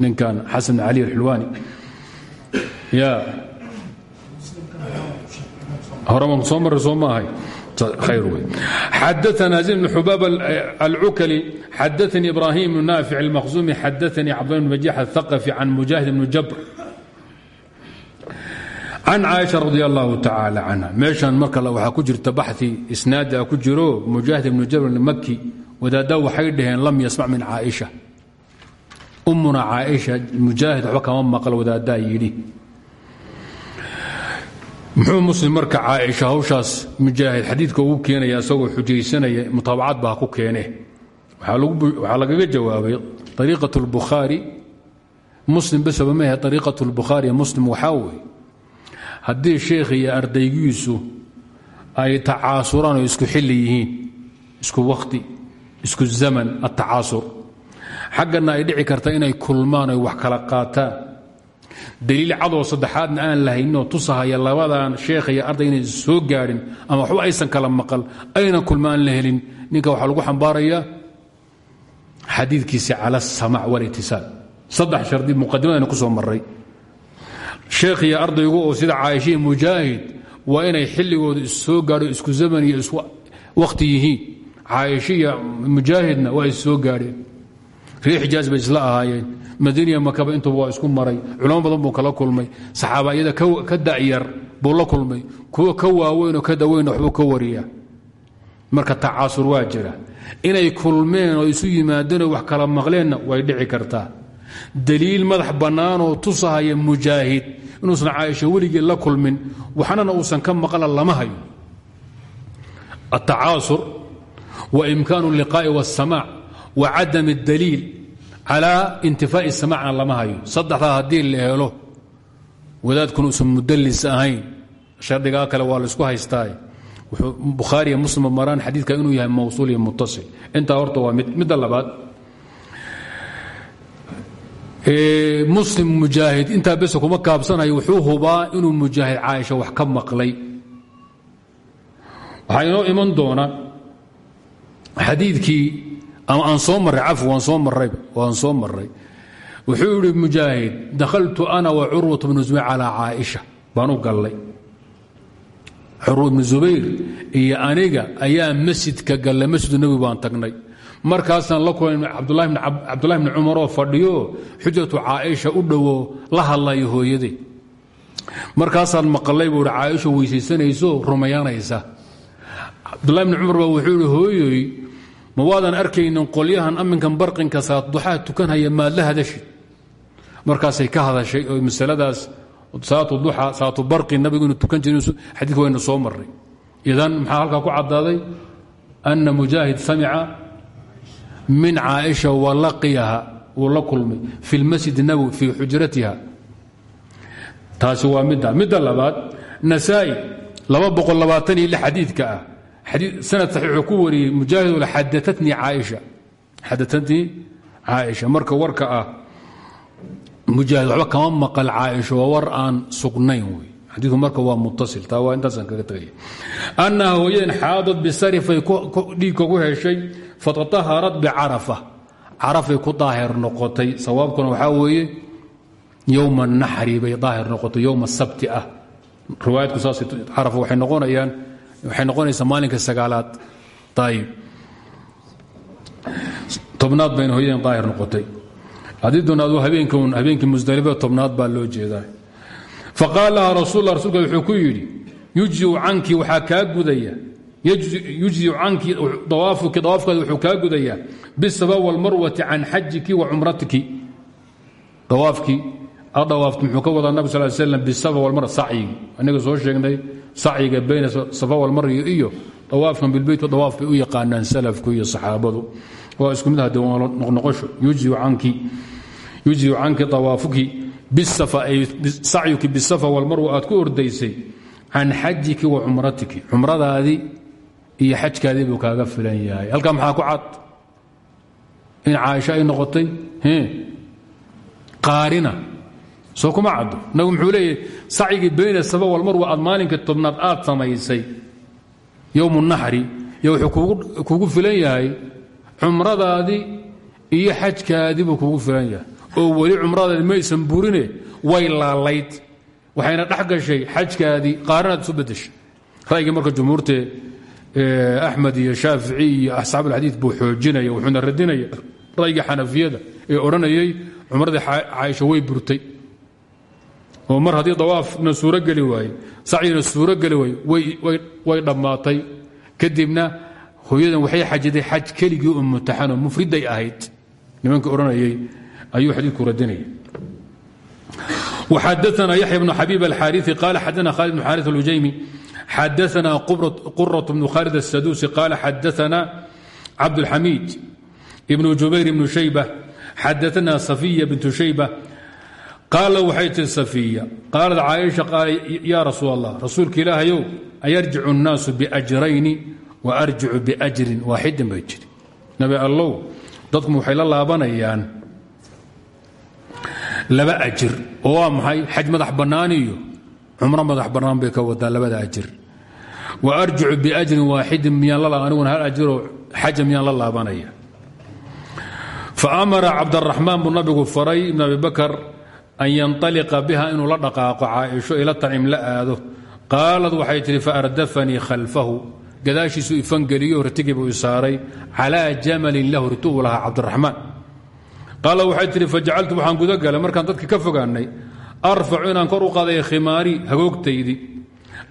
ninkan xasan cali alxulwaani ya horeman soo maray soo ma ahay xadana zin bn xubaab alcukli xadaanii ibrahim bn naafic almaqsumi xadaanii cabdullah bn majiix athaqafi can mujaahid bni jabr can caaisha radi allahu tacaala canha meeshan marka waxaa ku jirta baxi isnaada ku jiro mujaahid bnu jabr maki wadaaddaa waxay dhaheen lam yasmac min caaisha ummuna caaisha mujaahid waxba kama maqal wadaaddaa yidhi muxuu muslim marka caaisha hawshaas mujaahid xadiidka ugu keenaya isagoo xujaysanaya mutaabacad baa ku keene. Waxaa lagaga jawaabay ariiqat اlbukhaari muslim basaba mehe ariiqat اlbukhaari muslim waxaa weeye. Haddii sheekh iyo ardaygiisu ay tacaasuraan oo isku xilli yihiin isku wakhti isku zaman atacaasur xaggana ay dhici karta inay kulmaan oy wax kala qaataan daliil cadoo saddexaadna aan lahaynoo tusahaya labadan sheekh iyo arday inay soo gaadhin ama waxba aysan kala maqal ayna kulmaan la helin. Ninka waxaa lagu xambaarayaa xadiidkiisi cala asamac walitisaal saddex shardi muqadimadayna ku soo maray sheekh iyo ardaygu oo sida caaishiya mujaahid waa inay xilligooda issoo gaadho isku zaman iyo is wakhti yihiin. Caaishiya mujaahidna soo gaadheen. Reer xijaaj bay isla ahaayeen madiiniya makaba inta waa isku maray. Culamo badan buu kala kulmay. Saxaabayada ka da'yar buu la kulmay. Kuwa ka waaweynoo ka daweyn waxbuu ka wariya marka tacaasur waa inay kulmeen oo isu yimaadeenoo wax kala maqleenna way dhici kartaa. Daliil madax bannaanoo tusahaya mujaahid. Inuusan caaisho weligii la kulmin waxnana uusan ka maqla lama hayo. Atacaasur wa imkaanu liqaa'i waassamaac calaa intifaa'i samacna lama hayo. Saddexdaa haddii la helo wadaadkuna uusan mudallis ahayn shardigaa kale waa la isku haystaa bukhaariya muslim maraan xadiidka inuu yahay mawsuul iyo mutasil intaa horta waa mid midda labaad. Muslim mujaahid intaa bes kuma kaabsanayo wuxuu hubaa inuu mujaahid caaisha wax ka maqlay. Waxaa iman doona xadiidkii aan soo marray cafw waan soo marray waan soo marray. Wuxuu yidhi mujaahid dakhaltu ana wa curwat bnu zubayr calaa caaisha. Baan u gallay. Curwa zubayr iyo aniga ayaa masjidka gallay masjidu nebigu baan tagnay. Markaasaan la kulay cabdulahi bni cumaroo fadhiyo xujatu caaisha u dhowo la hadlayo hooyadey markaasaan maqalay buu hi caaisha rumayaanaysa cabdulahi bni cumar wuxuu hooyoy ma waadan qolyahan amminkan barqinka saatduxaa tukanhaya maad la hadashid markaasay ka hadashay oo masaladaas saatu duxa saatu barqi nabigu tukan jiri xadiidka wayna soo marray idan maxaa halkaa ku caddaaday anna mujaahid samica min caaisha walaqiyaha wuu la kulmay fi lmasjid nabowi fii xujratiha. Taasi waa midda. Midda labaad nasaa-i xadiidka ah sanad saxiixuu ku wariyey mujaahid xadatatnii caaisha. Xadatatnii caaisha. Marka warka ah mujaahid waxba kama maqal caaisha waa war aan sugnayn wey xadiidku marka waa mutasil taa waa intaasaan kaga tegaya annaha hooyadan xaadad bisarifay dhiigka ku heshay fatataharat bicarafa. Carafay ku daahir noqotay. Sawaabkuna waxaa weeye yowma naxri bay daahir noqotay yowma sabti ah. Riwaayadku saas carafa waxay noqonayaan waxay noqonaysaa maalinka sagaalaad. Ayib tobnaad bayna hooyadan daahir noqotay. Haddii doonaadu habeenkan habeenkii musdalifa tobnaad baa loo jeedaa. Faqaal laha rasuul rasulka wuxuu ku yidhi yujziu canki waxaa kaa gudaya. Yujziu canki awaafuki dawaafkaada wuxuu kaa gudayaa bisaba walmarwati can xajiki wa cumratiki dawaafkii adawaaft muxuu ka wadaa nabig sal slam bisafa walmar sacyigi anaga soo sheegnay sacyiga bayna safa walmaryi iyo dawaafkan bilbeyt dawaaf bay u yaqaanaan salafku iyo saxaabadu. Waa isku mid hade noqnoqosho yujziu canki awaafuki sacyuki bisafa walmarwa aad ku ordaysay can xajiki wa cumratiki. Cumradaadii iyo xajkaadii buu kaaga filan yahay. Halkaa maxaa ku cad? In caaisho ay noqotay qaarina soo kuma caddo. Nabigu muxuu leeyahy sacyigii bayna safa walmarwa aad maalinka tobnaad aad samaysay yowmu naxri yo wuxuu kugu filan yahay cumradaadii iyo xajkaadii buu kugu filan yahay. Oo weli cumradaadi maysan burine way laalayd. Waxayna dhex gashay xajkaadii qaarinaad isu bedeshay marka jumhuurtee axmed iyo shaafici iyo asxaabulxadiid buu xoojinaya radinaya. Ra'yigii xanafiyada ee odhanayay cumradii caaisha way burtay oo mar haddii dawaafna suurogeli waaye sacyina suurogeli waaye way dhammaatay kadibna hooyadan waxay xajiday xaj keligii oo mutaxanoo mufriday ahayd nimankii odhanayay ayuu xadiidku radinaya وxadثna yaحya بن xabيب الxاriثi qال xadثna khالد بن xاriث الhujaymi xadثna qرة بن khالد السدوسي qال xadثna cabdالxamيid بن jubayr بن شhaybة xadثna صفية بنت شhaybة qaala waxay tii safiya qaalad caaisha qaala yaa rasuul allah rasuulka ilaahayow ayarjicu nnaasu biajrayni wa arjicu biajrin waaxidin bay jiri nabi allow dadku waxay la laba ajir oo waa maxay? Xaj madax bannaan iyo cumro madax bannaan bay ka wadaa labada ajir. Wa arjicu biajrin waaxidin miyaananiguna hal ajiroo xaja miyaan la laabanaya. Fa amara cabdaraxmaan buu nabigu faray ibn abi bakar an yanطaliqa biha inuu la dhaqaaqo caaisho ila tancim la aado. Qaalad waxay tihi faardafanii khalfahu. Gadaashiisuu ifangeliyo ritigiibuu isaaray calaa jamalin lahu riti uu lahaa cabdiraxmaan. Qaala waxay tihi fajacaltu waxaan gudagalay markaan dadkii ka fogaanay arfacu kor u qaadayo khimaari hagoogtaydii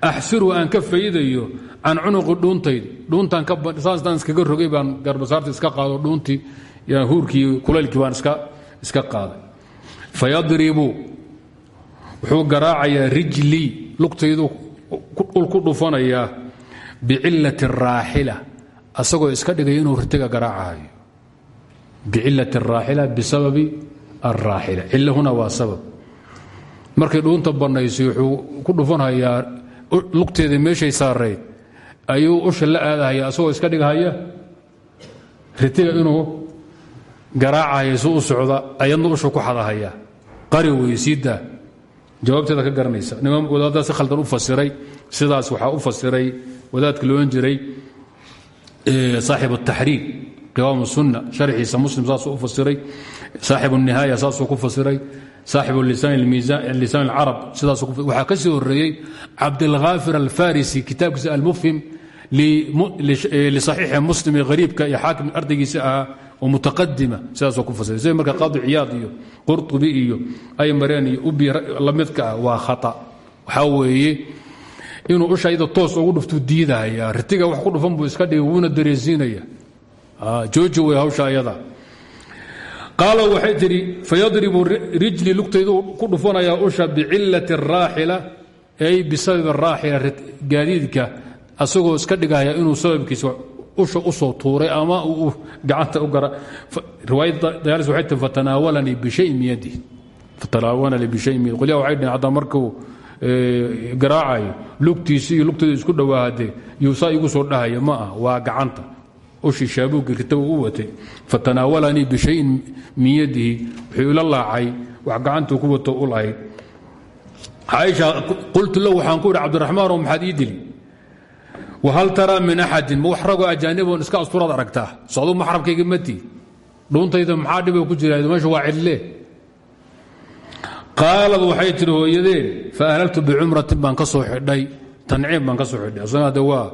axsiru aan ka faydayo can cunuqi dhuuntaydi. Dhuuntaansaastaan iskaga rogay baan garbasaarta iska qaado dhuuntii huurkii kulaylkii baan iska qaaday fayadribu. Wuxuu garaacayaa rijlii lugtaydu ul ku dhufanayaa bicilati raaxila asagoo iska dhigaya inuu ritiga garaacayo bicilati raaxila bisababi alraaxila cilo huna waa sabab. Markay dhuunta bannaysay wuxuu ku dhufanhayaa lugteeda meeshay saarayd ayuu usha la aadahaya asagoo iska dhigahaya? Ritiga inuu garaacahaya si u socda ayadna usha ku xadahaya qari wey siidaa jawaabteeda ka garanaysa niman wadaaddaa si khaldan u fasiray sidaas waxaa u fasiray wadaadka loodhan jiray saaxib الtaxriir qiwaam الsunna sharxiisa muslim saasuu u fasiray saaxib الnihaaya saasuu ku fasiray saaxib lisaan اlcarab sidaas waxaa ka sii horeeyey cabdilhaafir alfarisi kitaabkiisa almufhim liصaxiixi muslim ee hariibka iyo xaakim ardaygiisa ahaa oo mutaqadima sidaasoo ku fasiray. Sida marka qaadi ciyaad iyo qurtubi iyo ay mareen iyo ubi la ah waa khata. Waxaa weeye inuu usha iyada toos ugu dhuftuu diidahaya ritiga wax ku dhufan buu iska dhigay wuuna dareensiinaya ah, jooji wey hawsha ayada. Qaala waxay tidhi fayadribu rijli lugtaydu ku dhufanayaa usha bicilati araaxila ay bisababi araaxila gaadiidka asagoo iska dhigahaya inuu sababkiisa usha u soo tuuray ama gacanta u gara riwaayadda waxay tihi fatanaawalanii bishayin min yadi fatanaawalanii bishayin min qolyaha waxay dhihin hadda markuu garaacayo lugtiisi iyo lugtooda isku dhowaahadee yuusaa igu soo dhahaya ma ah waa gacanta. Ushii shaabuugga ritagu u watay fatanaawalanii bishayin min yadihi wuxuu ila laacay wax gacantuu ku wato u lahayd caaisha qultu lahu waxaan ku idhi cabdiraxmaanoo maxaad ii dili whal taraa min axadin ma wax ragoo iska asturaad aragtaa socdu maxrabkayga mati dhuuntayda maxaa dhibo ku jira? Meesha waa cidle. Qaalad waxay tihi hooyadeen faahlaltu bicumratin baan ka xidhay. Tanciim baan ka xidhay. Asagana waa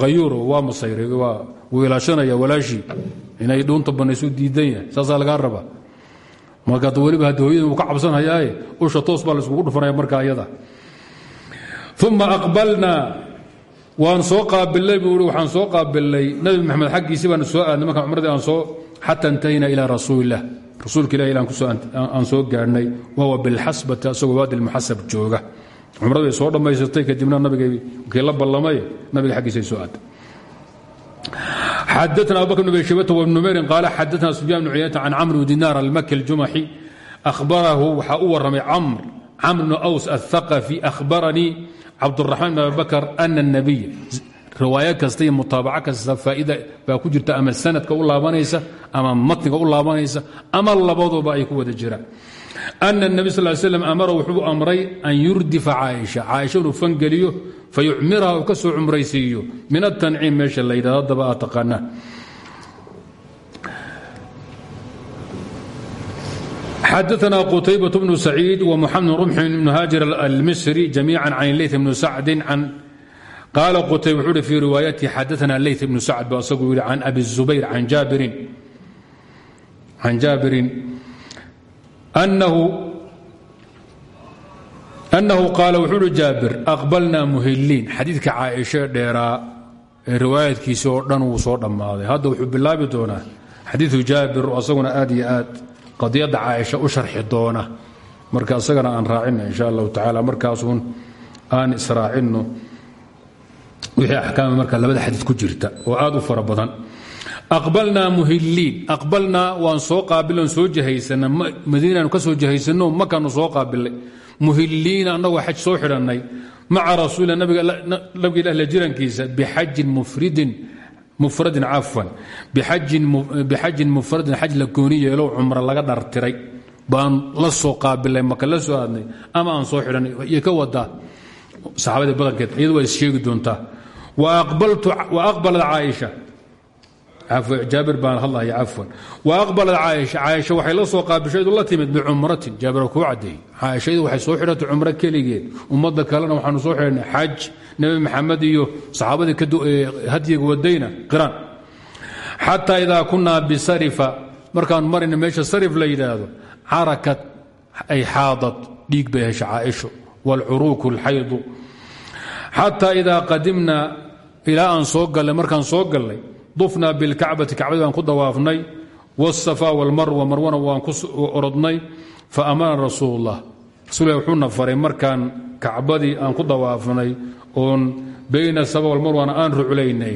hayuuro waa masayray waa wiilaashanaya walaashii inay dhuunta bannaysu diidan yahay. Saasaa lagaa rabaa marka weliba haddi hooyadin uu ka cabsanhayaaye usha toos baa la iskugu dhufanaya marka ayada uma aqbalna waan soo qaabilay buu waan soo qaabilay. Nabi maxamed xaggiisi baan soo aadnay markaan cumradii aan soo xata intahinaa ilaa rasuulilah rasuulka ilahi aan soo gaadhnay wahuwa bilxasbati asagoo waadi lmuxasab jooga. Cumradu soo dhammaysatay kadibna nabiga kii ballamay nabiga xaggiisa soo aadtay. Xadana abubakr bn abi shaybata wibnu numayrin qaala xadana sufyaan bnu cuyaynata can camr bn dinaar almaki aljumaxi ahbarahu waxaa u warramay camr camr cabduraxmaan bn abi bakr ana الnabiy riwaayo kasta iyo mutaabaco kasta faa'iida baa ku jirta ama sanadka u laabanaysa ama matniga u laabanaysa ama labaduba ay ku wada jiraan ana الnabi sal ly slam amara wuxuu amray an yurdifa caaisha caaisha inuu fangeliyo fayucmiraha uu ka soo cumraysiiyo min atanciim meesha la yidhahdo haddaba aad taqaanaan xadaثna qتaybaة بن سacيid ومxamed رمx بن hاaجir الmisri جamيعا can leyث بن sacdi qaala qutayba wuxuu hi fii riwaayatihi xadaثna leyث بن sacd bu asagu yihi can abi الزubayr can jaabirin أnnahu qaala wuxuu hi jaabir أqbalna muhiliin xadiidka caaishe dheeraa ee riwaayadkiisi oo dhan wuu soo dhammaaday hadda wuxuu bilaabi doonaa xadiiثu jaabir asaguna aad iyo aad qadiyadda caaisha u sharxi doona. Marka isagana aan raacino insha allahu tacaala markaasuun aan israacinno wixii axkaama marka labada xadiid ku jirta oo aad u fara badan. Aqbalnaa muhiliin aqbalnaa soo qaabilan soo jahaysana madiinaanu ka soo jahaysanno makaanu soo qaabilay. Muhiliina annagoo xaj soo xidhannay maca rasuulila nabiga ilah la jirankiisa bixajin mufridin mufradin cafwan bixajin mufradin xaj la gooni yeelow cumro laga dhartiray. Baan la soo qaabilay maka la soo aadnay ama aan soo xidhanay iyo ka wadaa saxaabadii badankeed iyadu waa is sheegi doontaa. Wa aqbalat caaisha jaabir baan hadlaya cafwan wa aqbalat caaisha caaisha waxay la soo qaabishaydu la timid bicumratin jaabir kuu caddeeyey caaishaydu waxay soo xidhatay cumro keligeed ummadda kalena waxaanu soo xidhanay xaj nebi maxamed iyo saxaabadii hadyiga wadayna qiraan xataa idaa kunaa bisarifa markaan marayna meesha sarif la yidhaahdo carakat ay xaadad dhiig bay hesha caaisho wاlcuruuku اlxaydu xataa idaa qadimna ilaa aan soo gallay markaan soo gallay dufnaa bilkacbati kacbadii baan ku dawaafnay wاsafa wاlmarwa marwana waan ku orodnay faamana rasuul اllah rasul wuxuuna faray markaan kacbadii aan ku dawaafnay oon bayna safa walmarwana aan ruclaynay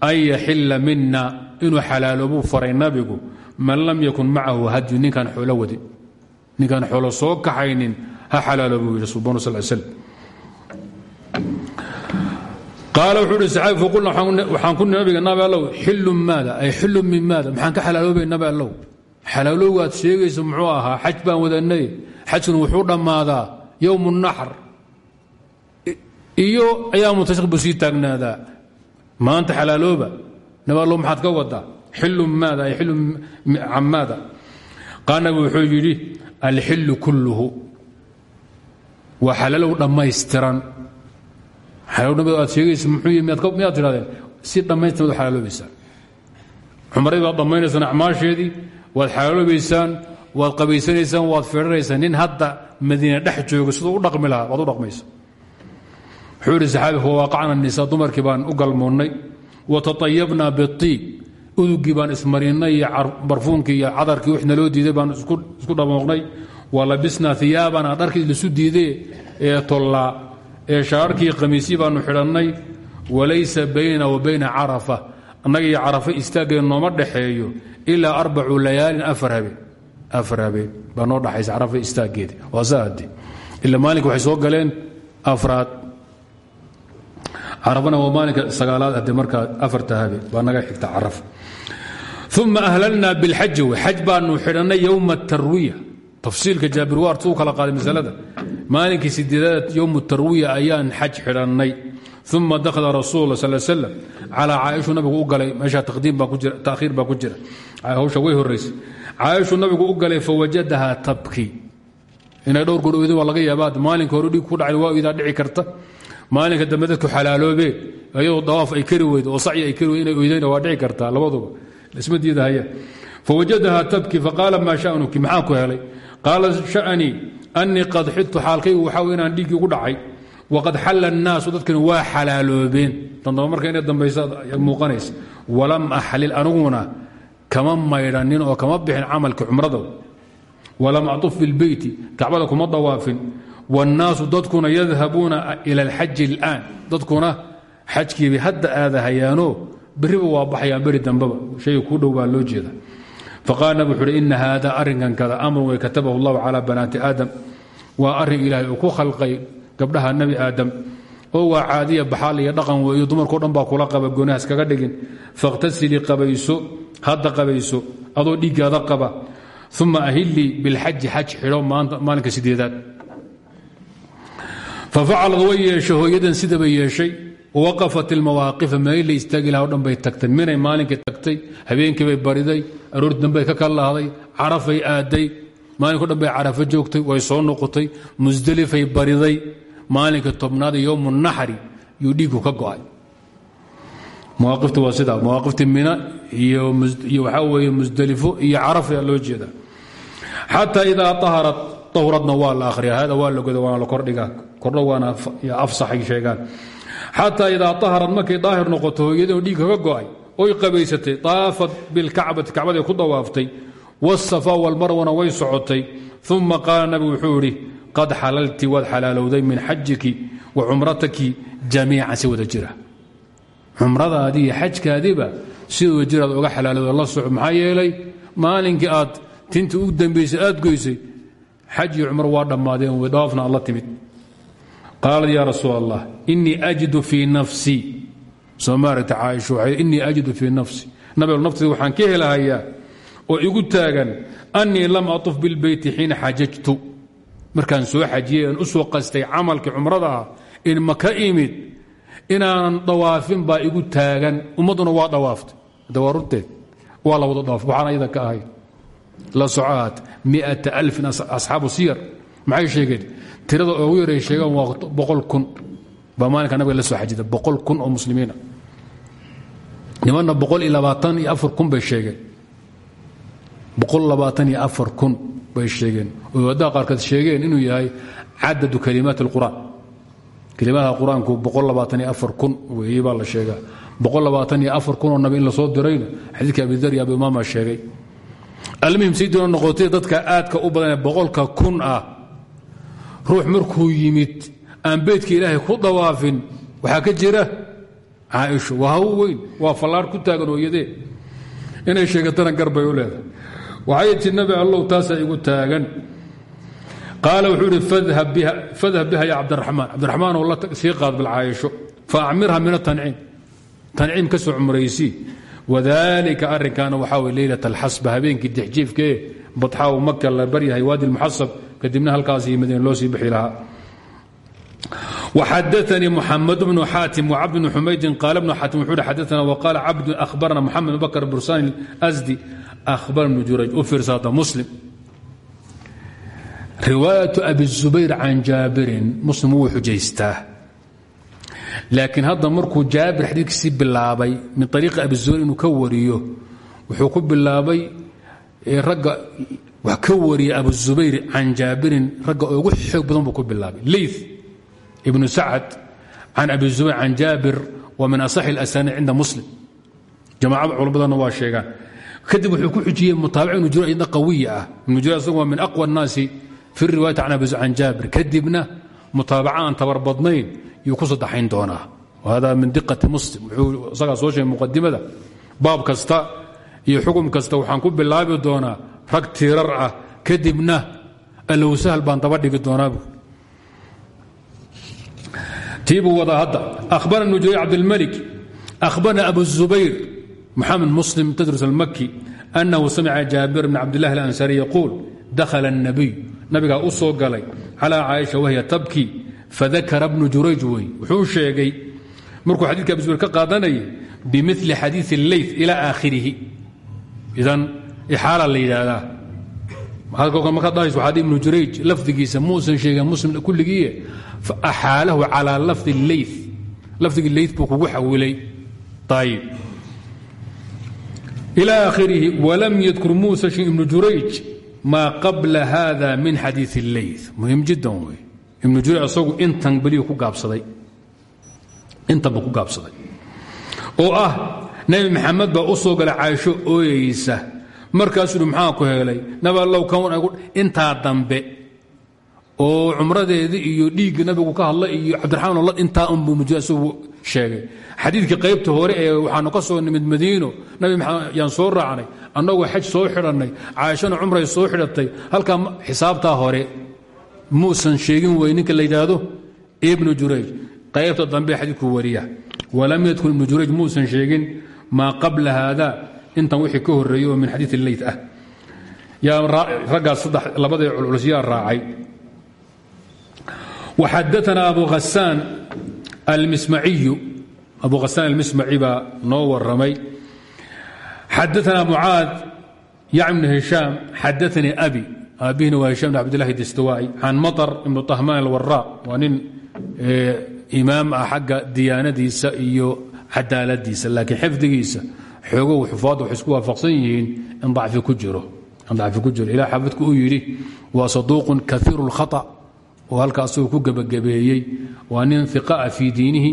an yaxila mina inuu xalaaloobuu faray nabigu man lam yakun macahu hadyu ninkaan xoolo wadin ninkaan xoolo soo kaxaynin ha xalaaloobuu yidhi subanu sal slm qaala wuxuu saxaabi faqulna waxaan ku nabiga nabi allow xilun maada ay xilun min maada maxaan ka xalaaloobay nabi allow? Xalaalowga aad sheegaysa muxuu ahaa xaj wadanay xajkuna wuxuu dhammaadaa yowm naxr iyo ayaamu tashriq buu sii taagnaadaa maanta xalaalooba nabi allow maxaad ka wadaa? Xilun maada ay xilun can maada qaal nabi wuxuu yidhi kulluhu. Waa xalaalow dhammaystiran xalaalnimadu aad sheegaysa muxuu yii miyaad tidhahdeen? Si dhammaystirmad xalaaloobaysaan cumradii baad dhammaynaysaan acmaasheedii waad xalaaloobaysaan waad qabaysanaysaan waad feedhanaysaan nin hadda madiina dhex jooga siduu u dhaqmi lahaa waad u dhaqmaysa wuxuu yidhi saxaabi fawaaqacna nisaa dumarkii baan u galmoonnay. Wataطayabnaa biiib udugii baan ismarinnay iyo barfuunkii iyo cadarkii wix naloo diiday baan isku dhamooqnay walabisnaa iyaabana dharkii lasu diiday ee tollaa ee shaararkii khamiisyi baanu xidhannay walaysa bayna wa bayna carafa. Annaga iyo carafa istaageen nooma dhexeeyo ilaa arbacu layaalin afar habeen. Baa noo dhaxaysa carafa istaaggeeda waa saade soo galeen afraad. Carafana waa maalinka sagaalaad hadde markaa afarta habeen baa xigta carafa. Uma ahlalna bilxaji wey xaj baanu xidhannay yowma tarwiya. Tafsiilka jaabir waar tuu kala qaaday masalada maalinkii sideedaad yowm tarwiya ayaan xaj xidhannay. Uma dakhala rasul sal slam calaa caaishu nabigu u galay. Meesha takhiir baa ku jira. Hawsha way horaysay caaishu nabigu u galay fawajadahaa tabki. Inay dhowr goor waa laga yaabaa maalinka hore dhiig ku dhacay waa idaa dhici karta. Maalinka dambe dadku xalaaloobeen dawaaf ay kari weydo oo sacyi ay kari weydo inay oydayna waa dhici kartaa labaduba. Isma diidahaya fawajadahaa tabki faqaala maa shanuki? Maxaa ku helay? Qaala anii qad xidtu xaalkaygu waxaa w inaan dhiiggii ugu dhacay waqad xalla annaasu dadkina waa xalaaloobeen tandaba marka inay dambaysa muuqanaysa walam axlil aniguna kama maydhanin oo kama bixin camalkii cumrada walam atuf bilbeyti kacbada kuma dawaafin wاnnaasu dadkuna yadhabuuna ila alxaji اlآan dadkuna xajkiibay hadda aadahayaanoo beriba waa baxayaan beri dambeba shayga kuu dhow baa loo jeeda faqaal nab wuxu uhi ina haada arrinkan kada amrun way katabahu اllahu calى banaati aadam waa arrin ilaahay uu ku khalqay gabdhaha nebi aadam oo waa caadiya baxaal iyo dhaqan weeyo dumarkao dhan baa kula qaba goonahaas kaga dhigin fakhtasilii qabayso hadda qabayso adoo dhiiggaada qaba uma ahilii bilxaji xaj xidho maalinka sideedaad fafacalad way yeeshay hooyadan sidabay yeeshay waqafat ilmawaaqifa meel la istaagi laha o dhan bay tagtay minay maalinkii tagtay habeenkii bay bariday aroorti dambey ka kallahday carafay aaday maalinko dhan bay carafo joogtay way soo noqotay musdelifay bariday maalinka tobnaad yowmu naxri yuu dhiigu ka go'ay mawaaqiftu waa sidaa mawaaqiftii mina iyo waxaa weeye musdelifo iyo carafa loo jeeda xataa idaa aharat ahradna waa la ahriya hada waa la goda xataa idaa aharad markay daahir noqoto hooyadii dhiig kaga go'ay oy qabaysatay daafat bilkacbati kacbaday ku dawaaftay wاsafa walmarwana way socotay. Uma qaala nabigu wuxuu idhi qad xalalti waad xalaalowday min xajiki wa cumrataki jamiican si wada jira. Cumradaadii iyo xajkaadiiba si wada jiraad oga xalaalowda la soco maxaa yeelay maalinkii aad tintii u dambaysay aad goysay xaj iyo cumro waa dhammaadeen dawaafna aad la timid qaalat yaa rasuul allah inii ajidu fii nafsii soo maaragta caaisha innii ajidu fii nafsi. Nabiga naftayda waxaan ka helahayaa oo igu taagan annii lam atuf bilbeyti xiina xajajtu. Markaan soo xajiyey aan u soo qastay camalkii cumrada ah in maka imid inaanan dawaafin baa igu taagan. Ummadduna waa dawaaftay hadda waa la wada dhaaf waxaan ka tirada oogu yaray sheegaan waa boqol kun. Baa maalinka nabiga la soo xajida boqol kun oo muslimiina. Nimanna boqol iyo labaatan iyo afar kun bay sheegeen. Boqol labaatan iyo afar kun bay sheegeen. Oo waddaha qaarkood sheegeen inuu yahay cadadu kalimaat alqur'aan kelimadaha qur'aanku boqol iyo afar kun weeye baa la sheegaa. Boqol labaatan iyo afar kun oo nabi la soo dirayna xadiidka abidar iyo imaama sheegay. Almuhim sayidina noqotay dadka aadka u badan ee boqolka kun ah ruux markuu yimid aan beydka ilaahay ku dawaafin waxaa ka jira caaisho waa haw weyn waa fallaar ku taagan ooyadee inay sheegatana garbay u leedahay. Waxay tii nabi allow taasaa igu taagan. Qaala wuxuu idhi fadhab biha ya cabdiraxmaan cabdiraxmaanoo la sii qaad bal caaisho fa acmirha min atanciim tanciim ka soo cumraysii wadalika arrinkaana waxaa way leylat alxasba habeenkii dexjiifkae badxaaw maka la baryahay waadi lmuxasab kadibna halkaas iyo madiina loo sii bixi lahaa. Xadanii muxamd bnu xaatim wcabd bn xumaydin qaal bnu xaatim wuxuu hi xadana wqaal cabdu ahbarana moxamed bn bakr bursani asdi ahbar bnu juraj u muslim. Riwaayatu abi zubayr can jaabirin muslim wuu xujaystaa. Laakiin hadda markuu jaabir xadiidkiisii bilaabay min ariiqi abi zubayr inuu ka wariyo wuxuu ku bilaabay eh, wax ka wariya abu الزubayr can jaabirin ragga ugu xoog badan buu ku bilaabay leyث ibnu sacad can abi zubayr can jaabir wa min asaxi اlasaniid cinda muslim jamaacada culamadana waa sheegaan kadib wuxuu ku xujiyey mutaabic ibnu jurayj idna qawiya ah ibnu jurayj asagu waa min aqwa الnaasi fi riwaayati can abi can jaabir kadibna mutaabaca aan tabar badnayn yuu ku sadexayn doonaa hada min diqati muslim wuxuu isagaa soo sheegay muqadimada baab kasta iyo xukum kasta waxaan ku bilaabi doonaa rag tiirar ah kadibna allow sahal baan daba dhigi doonaabu tiibuu wadaa hadda ahbarna ibnu jurayr cabdilmalik ahbarna abu الzubayr muxamed muslim tadrus almaki annahu samica jaabir bn cabdillahi alansari yaquul dakhala الnabiy nabigaa u soo galay calىa caaisha wahiya tabki fadakara bnu jurayj wey wuxuu sheegay markuu xadidka abu zubayr ka qaadanayay bimili xadiiث اleyth ilى aakhirihi idan ixaala la yidhaahdaa markaad dhahayso waxaad ibnu jurayj lafdigiisa muusan sheegin muslim kulligiiye axaalahu calىa lafdi اleyth lafdigii leyth buu kugu xawilay ayib ilى aakhirihi walam yadkur muusa shin ibnu jurayj maa qabla hada min xadiiث اleyth muhim jiddan wey ibnu jurayj asagu intan beliyu ku gaabsaday intan buu ku gaabsaday oo ah nebi maxamed baa u soo galay caaisho ooyeysa markaasuu maxaa ku helay kan intaa dambe oo cumradeedii iyo dhiigga nabigu ka hadlay iyo cabdiraxmaan la intaa unbuu mujasugu sheegay. Xadiidkii qaybta hore ee waxaanu ka soo nimid madiino nabi maxamed soo raacnay annagoo xaj soo xidhannay caaishana cumray soo xidhatay halkaa xisaabtaa hore muusan sheegin wey ninka la yidhaahdo jurayj. Qaybta dambe xadiidku wariya walam yadkun ibnu jurayj muusan sheegin maa qabla haada intan wixii ka horeeyey oo min xadiid leyt ah. Raggaas labadii culculus yaa raacay. Waxadaana abu hasaan almismaciyu. Abu hasaan almismaci baa noo waramay xadaana mucaad yac bnu hishaam xadaanii abi. Aabihina waa hisham bn abdillahi distawaa'i. Can maطar ibnu طahmaan alwaraaq waa nin imaam ah xagga diyaanadiisa iyo cadaaladiisa. Laakiin xifdigiisa xoogow xufaadda waxay isku waafaqsan yihiin in dacfi ku jiro. In dacfi ku jiro. Ilaah xaafidku uu yidhi waa saduuqun kaiiru اlkhata oo halkaasuu ku gebagabeeyey waa nin iqa'a fii diinihi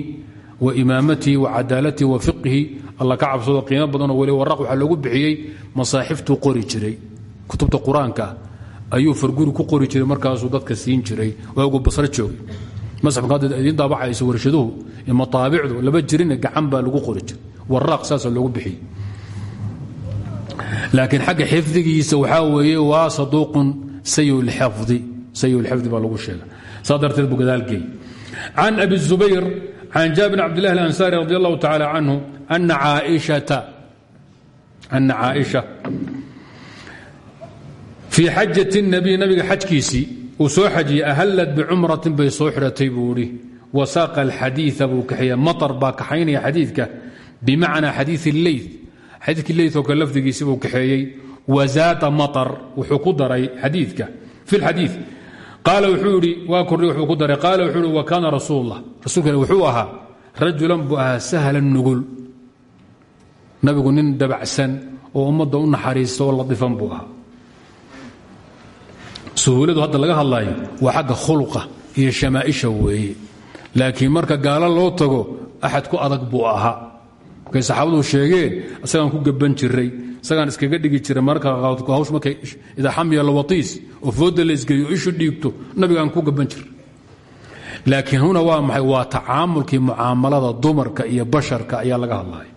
wa imaamatihi wa cadaalatihi wa fiqihi alla ka cabsado qiimo badanoo weli waraq waxaa loogu bixiyey masaaxiftuu qori jiray. Kutubta qur'aanka ayuu farguri ku qori jiray markaasuu dadka siin jiray. Waagu basro joogay. Masxafka hadda idiin daabacayso warshaduhu iyo mataabicdu laba jirina gacan baa lagu qori jiray laakiin xagga xifdigiisa waxaa weeye waa saduuqun lxifdi baa lagu sheega saa darteed buu gadaalgeey can abi zubayr can jaabir cabdillahi alansaari radi allahu tacaala canhu ana caaisha fii xajati nabiy nabiga xajkiisii uu soo xajiyey ahallad bicumratin bay soo xidhatay buu idhi wasaaqa alxadiia buu kaxeeya maطar baa kaxaynaya xadiidka bimacnaa xadii ley xadiikii leyoo kale lafdigiisi buu kaxeeyey wazaada maطar wuxuu ku daray xadiidka fi xadii qaala wuxuu idhi waa kordhi wuxuu ku daray qaala wuxuu ihi wa kaana rasuul اllah rasuulkan wuxuu ahaa rajulan buu ahaa sahlan nugul nabigu nin dabacsan oo ummadda u naxariista oo ladifan buu ahaa suhuuladu hadda laga hadlaayo waa xagga khuluqa iyo shamaaisha weeye laakiin marka gaalo loo tago axad ku adag buu ahaa markay saxaabadu sheegeen isagaan ku gaban jiray isagaan iskaga dhigi jiray marka hawsh markay idaa xamiya lawatiis oo fooda la isgeeyo ishu dhiigto nabigaan ku gaban jiray. Laakiin huna waa maxay? Waa tacaamulkii mucaamalada dumarka iyo basharka ayaa laga hadlaya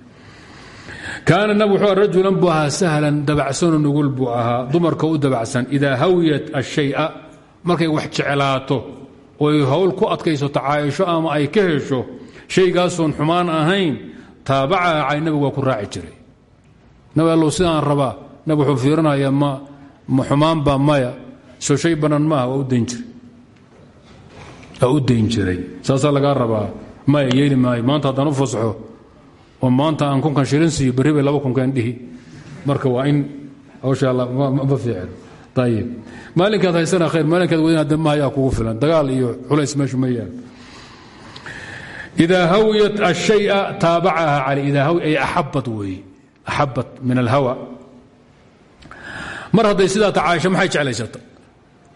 kaana nabig wuxuu rajulan buu sahlan dabacsanoo nugul buu dumarka u dabacsan. Idaa hawiyat ashaya markay wax jeclaato oy howl ku adkaysato caaisho ama ay ka hesho shaygaasoon xumaan ahayn taabacaha cay nabigu ku raaci jiray. Nabi allow sidaan rabaa nabig wuxuu fiirinaya ma ma xumaanba maya soo shay bannaan maaha waa u dayn jiray. Saasaa lagaa rabaa maya yeeli maayo maanta haddaan u oo maanta aan kunkan shilin siiyo berri bay laba kunkan dhihi. Marka waa in hawsha ma fiicin. Ayib maalinkaad haysana khayr maalinkaad wadin hadda mahayaa kugu filan. Dagaal iyo culays meeshu ma yaal idaa hawiyat ashaya taabacaha calay idaa hawi ay axabad weeye axabad min alhawa mar hadday sidaa ta caaisha maxay jeclaysata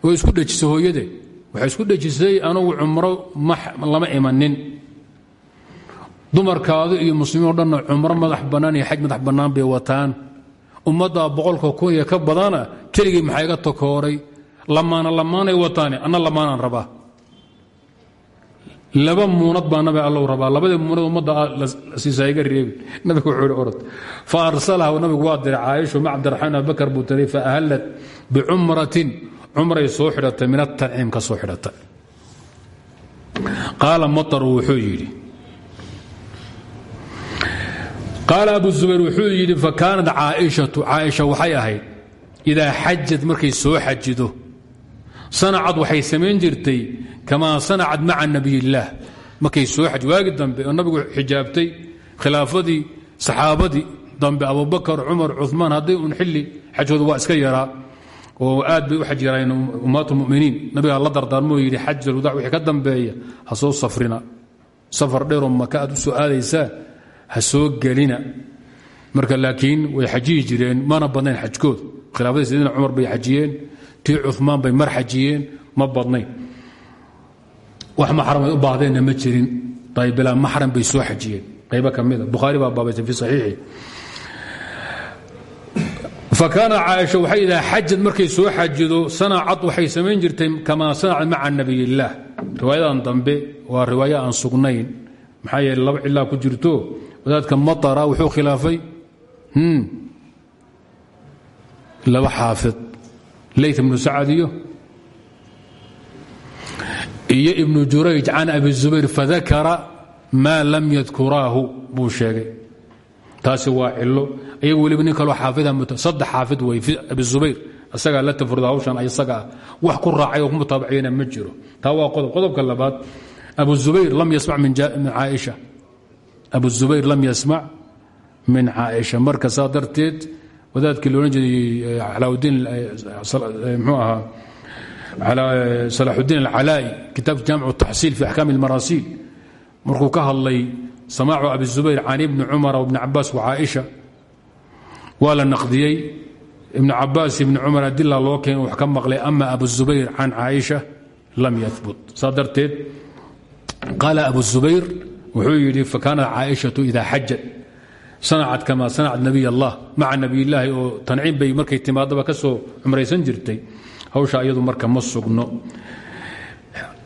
way isku dhejisay hooyade waxay isku dhejisay anugu cumro lama imanin dumarkaadu iyo muslimiin o dhanna cumro madax bannaan iyo xaj madax bannaan bay wataan ummadda boqolka kun iyo ka badana keligii maxaa iga tokooray lamaana lamaanay wataane anna lamaanaan rabaa laba muunad baa nabi allow rabaa. Labadii muunad ummadda siisaa iga reebi nabigu wuxuu ihi orod. Fa arsalaha nabigu waa diray caaisho ma cabdiraxmaan abubakar buu diray fa ahallat bicumratin cumray soo xidhatay min atanciim ka soo xidhatay. Qaala mataru wuxuu yidhi abu zubayr wuxuu yidhi fakaanat caaishatu. Caaisha waxay ahayd idaa xajad markay soo xajido sanacad waxay samayn jirtay kamaa sanacad maca nabiy illaah markay soo xaj waagi dambe nabigu xijaabtay khilaafadii saxaabadii dambe abubakar cumar cumaan hadday un xilli xajooda waa iska yaraa oo aad bay u xaj yaraayeen ummaat muminiin nabigaa la dardaarmoo yidhi xajulwadac wixii ka dambeeya ha safrina. Safar dheeroo maka aad u soo aadaysaa ha marka laakiin way xajiyi jireen mana badnayn xajkood. Khilaafadii sidina cumar bay xajiyeen tii cumaan bay mar xajiyeen ma badnayn. Wax maxram ay u baahdeenna ma jirin. Bilaa maxram bay soo xajiyeen. Qaybo ka mida bukhaari baa baabaysan fi saxiixi. Fakaana caaisha waxay idaa xajad markay soo xajido sanacad waxay samayn jirtay kamaa sanacad maca nabiy illaah riwaayadan dambe waa riwaayo aan sugnayn. Maxaa yeele laba cilaa ku jirto. Wadaadka maطara wuxuu khilaafay laba xaafid layt ibnu sacad iyo ibnu jurayj can abi zubayr fadakara maa lam yadkuraahu buu sheegay. Taasi waa cilo iyagu weliba nin kaloo xaafida saddex xaafid wey abi zubayr isagaa la tafurda hawshan isagaa wax ku raacay oo ku ma jiro. Taa qodob qodobka labaad abu zubayr lam yasmac min caaisha. Abu zubayr lam yasmac min caaisha. Marka saa wadaadkii loodhan jiray alaudiin mxuu ahaa salaaxudiin alcalaa'i kitaabka jaamic taxsiil fi axkaam اlmarasiil markuu ka hadlay samaacu abi zubayr can ibni cumara wbni cabaas wacaaisha waa la naqdiyey. Ibn cabaas ibni cumar adila loo keen wax ka maqlay ama abu zubayr can caaisha lam yahbut saa darteed abu zubayr wuxuu yidhi fakaanat caaishatu idaa xajat sanacad kama sanacad nabiy allah maca nabiyillaahi oo tanciim bay markay timaadaba ka soo cumraysan jirtay. Hawsha iyadu marka ma sugno.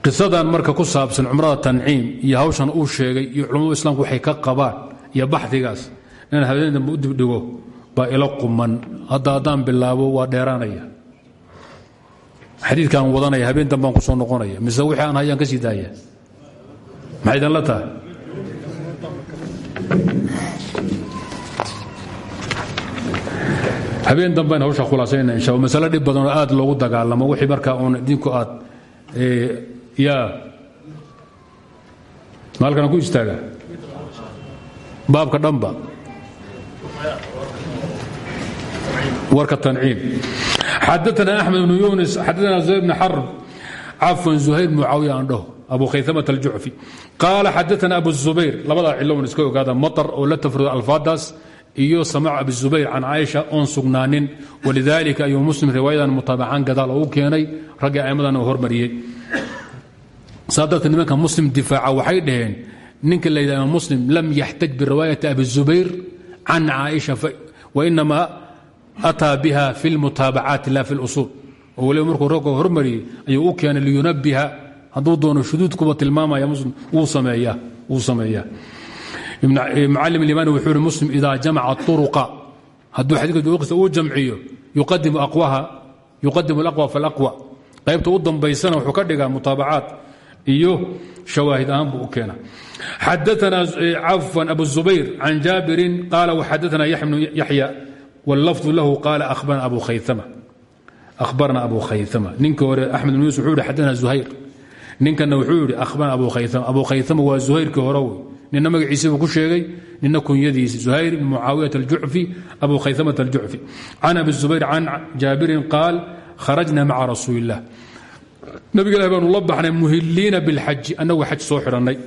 Qisadan marka ku saabsan cumrada tanciim iyo hawshan uu sheegay iyo culammadu islaamku waxay ka qabaan iyo baxdigaas inaan habeen dambe u dibdhigo baa ila quman. Hadda bilaabo waa dheeraanaya. Xadiidkaan wadanaya habeen dambaan ku soo noqonaya. Mise wixii aan hayaan ka sii daaya? Maxay tahay habeen dambean hawsha khulaasayna insha masale dhib badanoo aad loogu dagaalamo wixii markaa uun idinku aad yaa. Maalkana ku istaaga. Baabka dhanba. Warka tanciim xadaana axmed bnu yunis xadaana zuhayr bn xarb cafwan zuhayr mucaawiya aan dhaho abu khayamata aljucfi qaala xadaana abu zubayr labadaa cilown iska ogaada maطar oo la tafrido iyo samaac abi zubayr can caaisha oon sugnaanin. Walidaalika ayuu muslim riwaayadan mutaabacaan gadaal oo u keenay raggii aimmadan uu hormariyey. Nimanka muslim difaaca waxay dhaheen ninka la muslim lam yaxtaj biriwaayati abi zubayr can caaisha wainama ataa biha fi lmutaabacaati la fi lusuul oo waliba markuu ragga hormariyey ayuu u keenay liyunabiha hadduu doono shuduudkuba tilmaamaya muslim wuu sameeyaa mucalim imaani wuxuu ihi muslim ida jamaca uruqa hadduu xadiika duruqisa uu jamciyo yuqadimu alaqwa falaqwa qaybta u dambaysana wuxuu ka dhigaa mutaabacaat iyo shawaahid ahaan buu u keena xadaana cafwan abu zubayr can jaabirin qaala waxadaana yaxya bnu yaxya lahu qaala ahbarna abu khayama ahbarna abu khayama ninka hore axmed bn yusuf wuxuu yihi ninkana wuxuu yihi ahbarna abu khayama abu khayama waa zuhayrkii hore wey nina magaciisi buu ku sheegay nina kunyadiisi zuhayr bn mucaawiyat aljucfi abu khayamata aljucfi can abi zubayr can jaabirin qaal kharajna maca rasuuli illah nabiga ilahi baanu la baxnay muhiliina bilxaji annagu xaj soo xidhannay.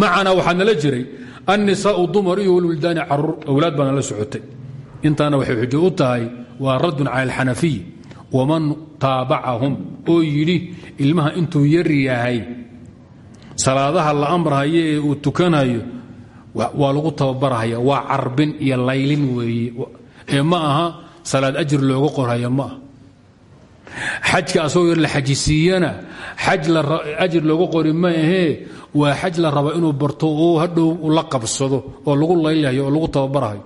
Macanaa waxaa nala jiray annisaau dumar iyo walwildaani carruur awlaad baana la socotay. Intaana waxay xujo u tahay waa raddun cala alxanafiy waman taabacahum oo yidhi ilmaha intuu yar salaadaha la amrhayo ee uu tukanayo waa lagu tababarhaya waa carbin iyo laylin weeye ee ma aha salaad ajir looga qorhaya ma aha. Xajka asagoo yar la xajisiiyana xaj ajir looga qori ma ahee waa xaj la raba inuu barto oo hadhow la qabsado oo lagu laylhayo oo lagu tababarhayo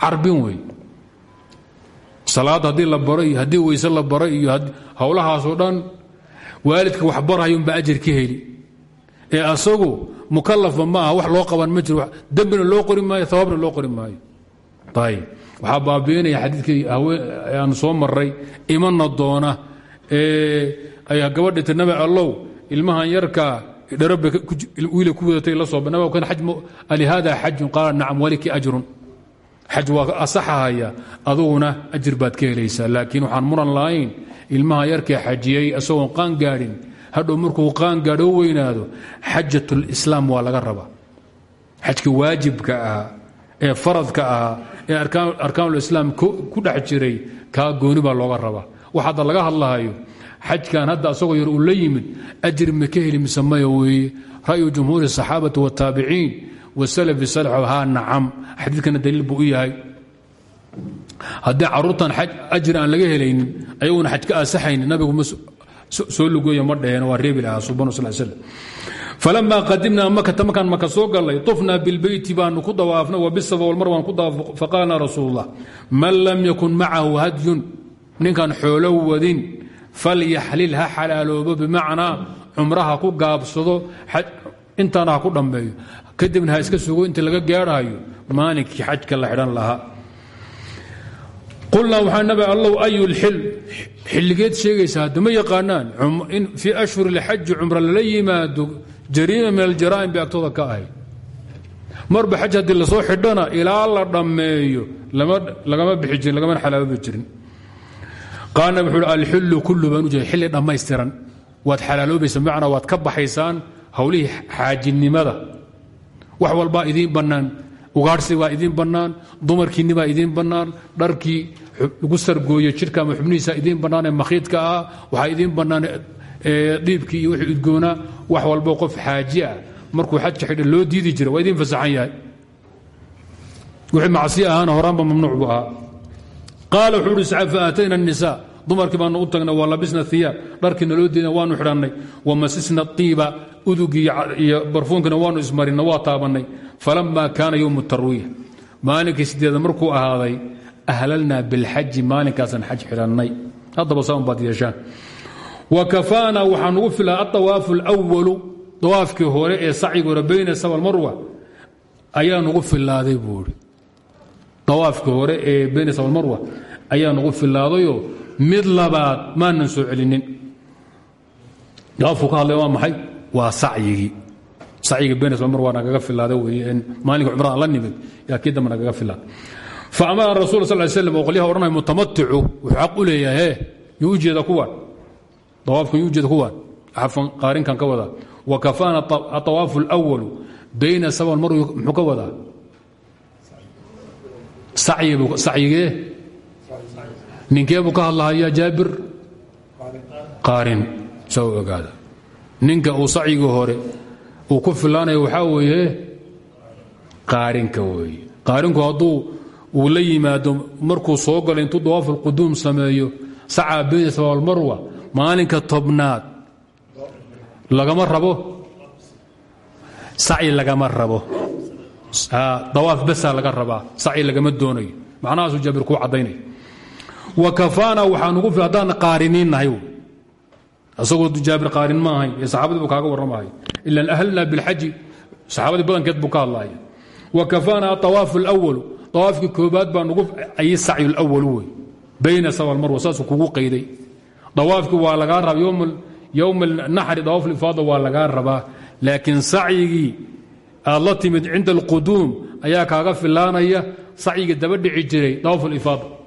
carbin wey salaad haddii la baro iyo haddii weyse la baro iyo howlahaasoo dhan waalidka wax barhayunbaa ajir ka heli ee asagu mukalafa ma aha wax loo qaban ma jiro dembina loo qori maayo awaabna loo qori maayo. Ayb waxaa baabiinaya xadiidkii aan soo maray imana doona ay gabadhi ti nabi allow ilmahan yarkaa dharabe wiila ku wadatay la soo alihada xajun? Qaala nacam waliki ajrun. Xaj waa asaxahaya aduguna ajir baad ka helaysaa laakiin waxaan muran lahayn ilmaha yarkee xajiyey isagoon qaan gaadhin hadhow markuu qaangaadho u weynaado xajatulislaam waa laga rabaa. Xajkii waajibka ahaa ee faradka ahaa ee arkaanulislaam ku dhex jiray kaa gooni baa looga rabaa. Wax hadda laga hadlahayo xajkan hadda asagoo yar uu la yimid ajri ma ka heli mise maya weeye? Ra'yu jumhuuri asaxaabati waataabiciin wasalafi salxu haa nacam. Xadiidkana daliil buu u yahay. Haddii caruurtan ajri aan laga helaynin ayaguna xaj ka asaxaynin nabigu soo lugeeyo ma dhaheen waa reebi lahaa subanu sal slam falamaa qadimnaa makata markaan maka soo gallay طufnaa bilbeyti baanu ku dawaafnay wabisafa walmar waan ku dawaaf faqaalna rasuul اllah man lam yakun macahu hadyun ninkaan xoolo wadin falyaxlil ha xalaaloobo bimacnaa cumraha ku gaabsado intaana ha ku dhammeeyo kadibna ha iska sugo inta laga gaadhayo maalinkii xajka la xidhan lahaa qulnaa waxaa nabi allow ayu lxil xilligeed sheegaysa hadda ma yaqaanaan fii ashhur lxaji cumro lala yimaado min aljaraa'im bay agtooda ka ahayd marba xaj haddii xidhana ilaa la dhammeeyo lagama bixi jirin lagamana jirin. Qaal nabi wuxuu alxillu kullu baan u jeeda xilli dhammaystiran. Waad xalaaloobaysa bimacnaa waad ka baxaysaan howlihii wax walbaa idiin bannaan ugaadhsi baa idiin bannaan dumarkiinni baa idiin bannaan dharkii lagu sargooyo jidhka ama xubnihiisa idiin bannaan ee makhiidka ah waxaa idiin bannaan dhiibkii iyo wixii udgoonaa wax walbo qof xaaji ah. Markuu xajka xidha loo diidi jira waa idiin fasaxan yahay. Wixii macsi ahaana horaanba mamnuuc buu ahaa. Qaala wuxuu sacad faatayna الnisa dumarkii baanu u tagnay waa labisna iyaab dharkii naloo diidan waanu xidhannay wamasisna iiba udugii iyo barfuunkina waanu ismarina waa taabannay falamma kaana yowmu tarwiih maalinkii sideeda markuu ahaaday ahlalnaa bilxaji maalinkaasaan xaj xidhannay. Haddaba saanbaad yeeshaan. Wa kafaanaa waxaa nugu fila aawaafu lwalu dawaafkii hore ee saciga hore bayna sabalmarwa ayaa nugu filaaday buui dawaafkii hore ee bayna sabalmarwa ayaa nugu filaadayoo mid labaad maanan soo celinin. Dawaafku ka waa maxay? Waa sacyigii. Sacyiga bayna sabalmarwa nagaga filaaday weeye in maalinka la nimid yaa kii dambe nagaga filaaday faamara rasul sal slam oo qolyaha odhanaya mutamaticu wuxuu xaq u leeyahay yuu ujeeda kuwan dawaafkan yuu ujeeda kuwan ka wadaa. Wa kafaana aawaafu اlأwalu bayna saba marwi muxuu ka wadaa ninkee buu ka hadlahayaa jaabir? Qaarin saa u ogaada. Ninka uu sacyigii hore uu ku filaanayo waxaa weeye qaarinka weeye. Qaarinku hadduu uu la yimaado markuu soo galo intuu dawaaf اlquduum sameeyo sacaa bayna saba almarwa maalinka tobnaad lagama rabo? Sacyi lagama rabo. Dawaaf basaa laga rabaa sacyi lagama doonayo. Macnahaasuu jaabir kuu caddaynaya wakafaana waxaanugu haddaan qaariniin nahay isagoo jaabir qaarin ma ahayn ee kaaga warramahaya ilan ahlna bilxaji saxaabadii badankeed buu ka hadlaaya wakafaana aawaafu alwalu awaafkii koobaad baa nugu ay sacyu lwalu wey bayna sawa almarwa saasuu kugu qayday awaafkii waa lagaa rabaa yowm alnaxri dawaaf lifaada waa lagaa rabaa laakiin sacyigii aad la timid cinda alquduum ayaa kaaga filaanaya sacyigii daba dhici jiray dawaaf alifaada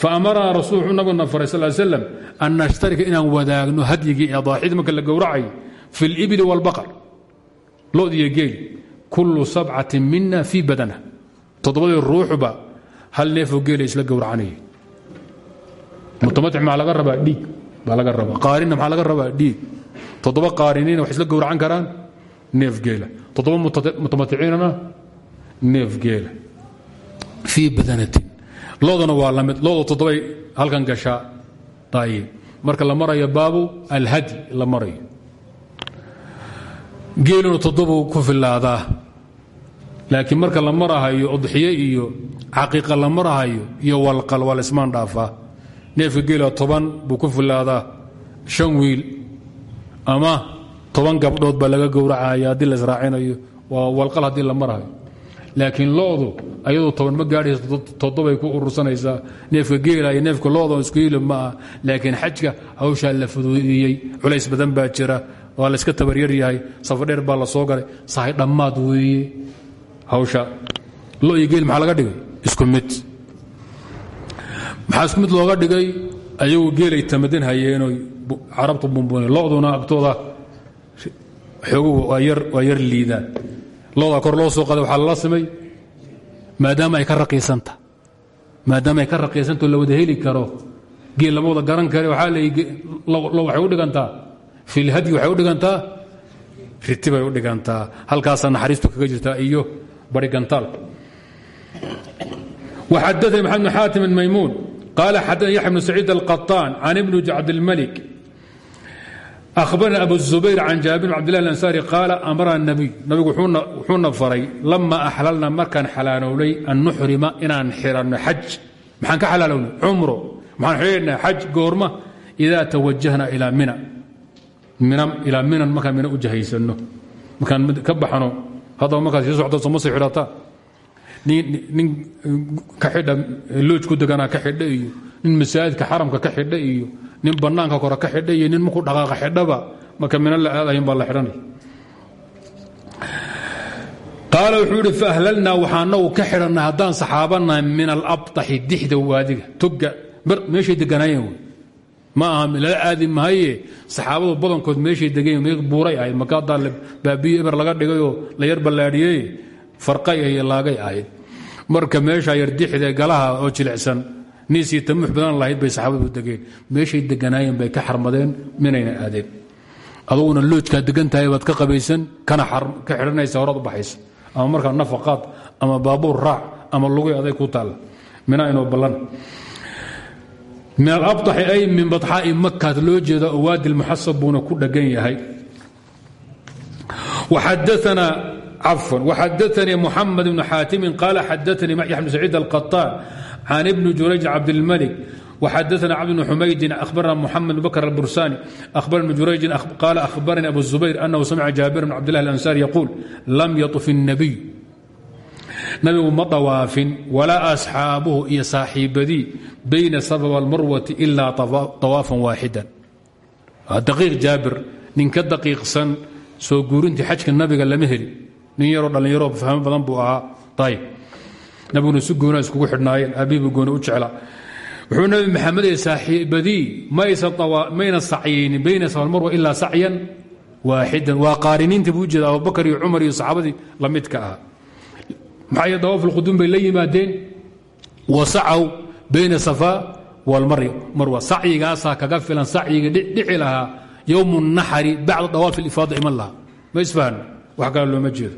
faamaranaa rasul wuxuu nabiguna faray sal slam an nashtarika inaan wadaagno hadyigii ee daaxid marka la gowracayo fi اlibli wاlbaqar lood iyo geel kullu sabcatin mina fii badana toddobadii ruuxba hal neefoo geela isla gowracanaya mutamatic maxaa laga rabaa dhiig baa laga rabaa qaarinna maxaa laga rabaa dhiig toddoba qaarinina wax isla gowracan karaan neef geela toddoba mutamaticiinana neef geela fii badanatin loodana waa la mid looda toddobay halkan gashaa ayib marka la marayo baabu alhadi la marayo. Geeluna toddobuu ku filaadaa laakiin marka la marahayo odxiye iyo caqiiqa la marahayo iyo walqal waa la ismaan dhaafaa neefka geela toban buu ku filaadaa shan wiil ama toban gabdhood baa laga gowracaya haddii la israacinayo waa walqal haddii la marahayo laakiin loodu ayadu toban ma gaadhaysa toddobay ku urursanaysaa. Neefka geela iyo neefka looda isku hilib laakiin xajka hawshaa la fuduudiyey culays badan baa jira. Waa la iska tabaryar yahay. Safardheer baa la soo galay. Sahay dhammaad weeye. Hawsha. Lo iyo maxaa laga dhigay? Isku mid. Maxaa isku mid looga dhigay? Ayagu geelay tamadin hayeenoy. Carabtu bumbune loduna agtooda xooguhu waa yar liidaan looda kor loo soo qaday waxaa lala simay maadaama ay ka raqiisanta. Maadaama ay ka raqiisantao la wada heli karo geel lama wada garan kare waxaa leeyilow waxay u dhigantaa. Filhadyi waxay u dhigantaa riti bay u dhigantaa. Halkaasaa naxariistu kaga jirtaa iyo bari gantaalku waxadaani maxamed bin xaatim almaymuun qaala xadaani yaxya bnu saciid alqaطaan can ibni cabdilmalik أخبرnي أبو الزبير عن jاaبر بن عبدالله الأنساري قال أmرna النبي nabigu wuxuuna faray لama أxlalna markaan xalaalownay an نuxrima inaan xiranno xaj maxaan ka xalaalownay cumro maxaan xidhanaa xaj goorma إida توajahna ilىa mina ilaa minan markaan mina u jahaysano markaan ka baxno haddaba markaad sii socdo soma sii xidhataan nin ka xidha looj ku deganaa ka xidha iyo nin masaajidka xaramka ka xidha iyo nin bannaanka kore ka xidha iyo nin markuu dhaqaaqa xidhaba marka mina la aadahayn baa la xidhanay. Qaala wuxuu idhi faahlalnaa waxaanagu ka xidhannay haddaan saxaabanahay min alabtaxi dixda waadiga toga meeshay deganaayeen wey ma aha lala aadi mahaye? Saxaabadu badankood meeshay degeen me buuray ahayd makaadaa baabiyo eber laga dhigayoo la yar ballaadhiyey? Farqay iyo laagay ahayd. Marka meesha yar dixde galaha oo jilicsan niisii tamuux badan lahayd bay saxaabadu degeen. Meeshay deganaayeen bay ka xarmadeen minayna aadeen. Aduguna loojkaa degan tahay baad ka qabaysan kana ka xidhanaysa horaad u ama markaa nafaqaad ama baabuur raac ama lugay aday ku taalla mina inoo ballan. Min alabaxi ay min badxaa'i makaad loo waadi lmuxasab buuna ku dhegan yahay. Waxadaanii muxamed bnu xaatimin qaala xadaanii bnu saciid alqaطaan can ibni jurayj cabdilmalik وxadثna cبد بن xmaydin أhbarna mحamed بن bkr الbursani أhbarna بن jurayجi qال أhbarnي أbu الزubayr أنhu samca jaaبir بن cبd لله الأنsاr yquul lam yaطف النabiy nabigu ma dawaafin walaa asxaabuhu iyo saaxiibadii bayna safa walmarwati ilaa tawaafan waaxidan daqiiq jaabir nin ka daqiiqsan soo guurintii xajka nabiga lama heli nin yaroo dhallinyaro fahmo badan buu ahaa ayb nabiguna si goona iskugu xidhnaayeen abiibu gooni u jecla. Wuxuu nabi maxamed ee saaxiibadii mayna sacyaynin bayna safa walmarwa ilaa sacyan waaxidan. Waa qaariniinta buu ujeeda abubakar iyo cumar iyo saxaabadii la midka ahaa maxay dawaaf lquduum bay la yimaadeen? Wa sacaw bayna safa walmarwa sacyigaasaa kaga filan sacyiga dhici lahaa. Yowm naxari bacda dawaaf ifaada iman lahaa. Ma isfahno wax kale looma jeedo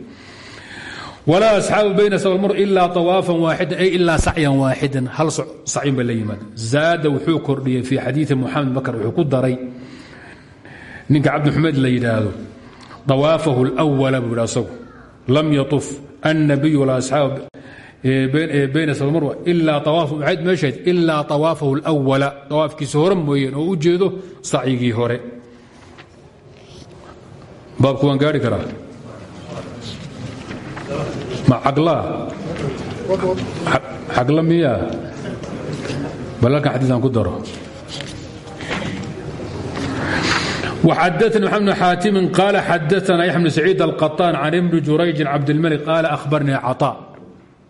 walaa asxaabu bayna sabmur ilaa awaafan waaida ay ilaa sacyan waaxidan. Hal sacyan bay la yimaada zaada wuxuu kordhiyey fii xadiii muxamed bakar wuxuu ku daray. Ninka cabdixumeyd la yidhaahdo awaafahu lwala buu yidh asagu lam yauf annabiyu walaa asaabu bayna sabmur ilaa awaad meeshayd ilaa awaafahu lwala awaafkiisa hore mooyeen oo u jeedo sacyigii hore. Baabku waan gaari karaa ma caglaa xagla miyaa balalkan xadiiثan ku daro وxadثnي محمد بن xاaتم قال xadثna يحيى بن سعيid القطان عن بن jurayج cabdالmلك قال أhbarnii cطاء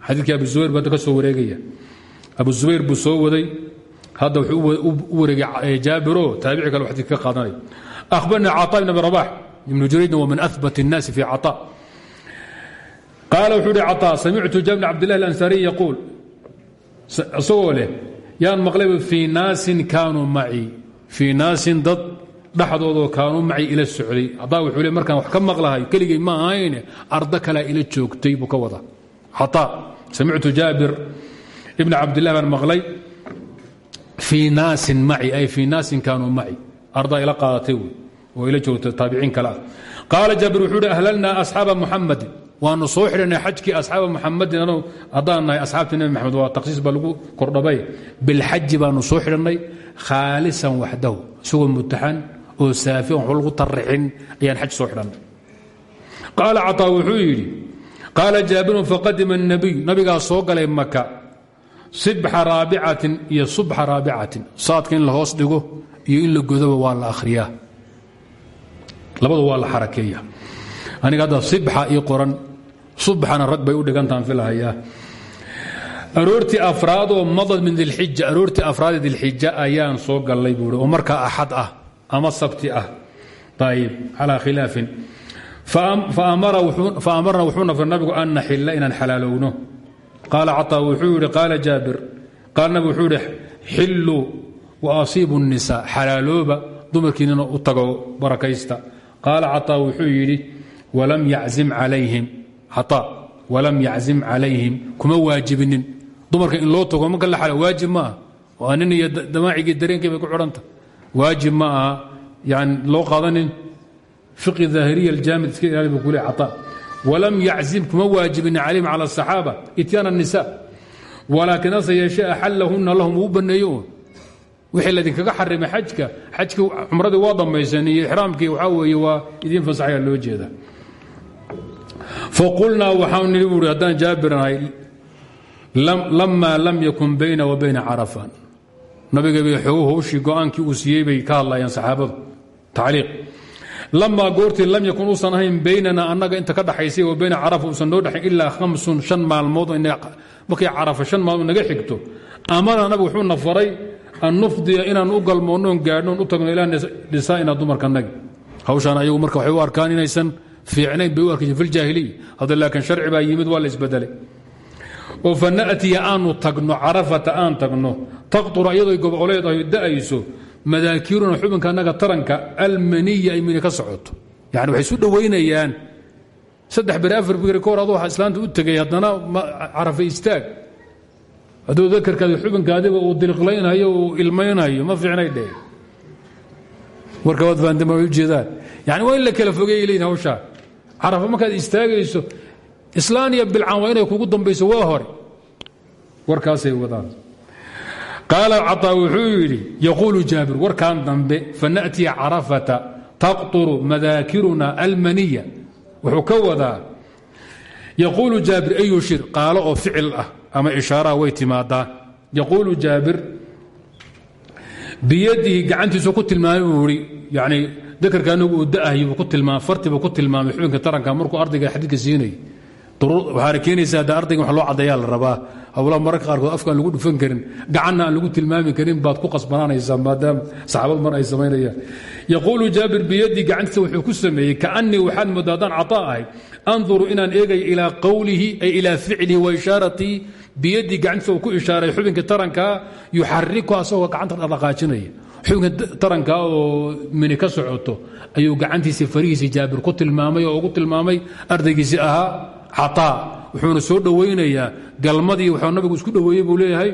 xadiikii abu زubayr baa ka soo wareegaya abu زubayr buu soo waday hadda wuxuu u wareegay jaabiro taabici kale xadii ka qaadanay أhbarnii cطاء بن أبي رباح iبن jurayجna wa min أثبت الناس في cطاء qaal wuxuu hi caطaa samictu jabna cabdillahi alansariy yaquul isagoo leh yaan maqlayba fii naasin kaanuu macii fii naasin dad dhexdoodoo kaanuu macii ila socday adaa wuxuu le markaan wax ka maqlahayo keligay ma ahayne ardo kalaa ila joogtay buu ka wadaa caطaa samictu jaabir ibna cabdillahi baan maqlay fii naasin maci ay fii naasin kaanuu maci ardaa ila qaadatay wey oo ila joogta taabiciin kale ah qaala jaabir wuxuu hi ahlalnaa asxaaba muxamadin waanu soo xidhanay xajkii asxaaba muxamadin anu haddaan nahay asxaabtii nebi maxamed waa takhsiis baa lagu kordhabay. Bilxaji baanu soo xidhannay khaalisan waxdahu isagoo mutaxan oo saafi on waxba ayaan xaj soo xidhannay qaala cataa wuxuu yidhi qaala jaabirun faqadima الnabiy nabigaa soo galay maka sibxa raabicatin iyo subxa raabicatin saadka la hoos dhigo iyo in la godoba waa la akhriyaa. Labada waa la xarakeeya aniga hadda sibxa ii qoran subaxna rag bay u dhigantaan ilhayaa aroortii afraadoo madad min dilxija aroortii afraade dilxija ayaan soo gallay buui oo markaa axad ah ama sabti ah. Ayib calaa khilaafin. Fa amarna wuxuu nafray nabigu an naxila inaan xalaalowno. Qaala cataa wuxuu yidhi qaala jaabir. Qaala nabig wuxuu wa asiibu nnisaa xalaalooba dumarkiinina u tago barakaysta qaala cataa wuxuu yidhi walam yacsim aa walam yacsim calayhim kuma waajibinin. Dumarka in loo tago maka la waajib maaha waa nin iyo damaacigii dareenkii ku xidhanta waajib ma aha loo qaadanin. Fiqi daahiriya aljaamid iska ilaali ba walam yacsim kuma waajibinin calayhim cala asaxaaba ityaana anisa walaakinase yeeshee axallahunna lahum uu baneeyo wixii laydinkaga xarimay xajka xajkii cumradii waa dhammaysan iyo ixraamkii waxaa weeye waa idiin fasaxaya loo jeeda faqulnaa waxaanu nihi buui haddaan jaabirnahay lamaa lam yakun bayna wa bayna carafan nabiga bay xoogu howshii go'aankii uu siiyey bay ka hadlayaan saxaabadu. Tacliiq. Lamaa goortii lam yakun uusan ahayn baynana annaga inta ka dhaxaysay wa bayna carafa uusan noo dhexayn ilaa hamsun shan maalmood markay carafa shan maalmood naga xigto. Amana nabigu wuxuu na faray an nufdiya inaan u galmoonnoon gaadhnoon u tagno ilaa nisaa'ina dumarkanagi hawshaan ayagu marka waxay u arkaan inaysan fiicnayn bay u arkaysa fi ljaahiliya. Hadda laakiin sharci baa yimid waa la isbedelay. Oo fa na'tiya aanu tagno carafata aan tagno taqtura iyadoo goboleed ay da'ayso madaakiruna xubinka annaga taranka almaniya ay mini ka socoto. Yani waxay isu dhowaynayaan saddex beri afar beri ka hor aduu islaanta u tegay haddana carafa istaag. Hadduu dakarkaadi xubinkaadiba uu diliqlaynhayo uu ilmaynhayo ma fiicnay dheh. Warka waad fahanteen ma ujeedaan yani waa in la kala fogeeyay leeyihiin hawshaa carafa markaad istaagayso islaan iyo bilcaan waa inay kugu dambayso waa hore. Warkaasay wadaan. Qaala caطaa wuxuu yidhi yaquulu jaabir warkan dambe fana'tiya carafata taqطuru madaakiruna almaniya. Wuxuu ka wadaa yaquulu jaabir ay yushir qaalo oo ficil ah ama ishaaraha way timaadaa. Yaquulu jaabir biyadihi gacantiisu ku tilmaamay buu i yani dakarka anagu uu da'ahy buu ku tilmaamay fartiibuu ku tilmaamay xubinka taranka markuu ardayga xadiidka siinayay waxaana keenaysa hadda ardayga wax loo caddayaa la rabaa. Hawlaha mararka qaarkood afkaan lagu dhufan karin gacanna aan lagu tilmaami karin baad ku qasbanaanaysaa maadaama saxaabad mar ay samaynayaan. Yaquulu jaabir biyadii gacantiisa wuxuu ku sameeyey kaanii waxaad moodaa haddaan cataa ahay anduru inaan eegay ilaa qowlihi ay ilaa ficlihi wa ishaaratii biyadii gacantiisa uu ku ishaaray. Xubinka tarankaa yuxariku asagoo gacanta dhaqaajinaya xubinka tarankaa oo mini ka socoto ayuu gacantiisii farihiisii jaabir ku tilmaamay oo ugu tilmaamay ardaygiisii ahaa cataa wuxuuna soo dhowaynayaa galmadii wuxuu nabigu isku dhoweeyey buu leeyahay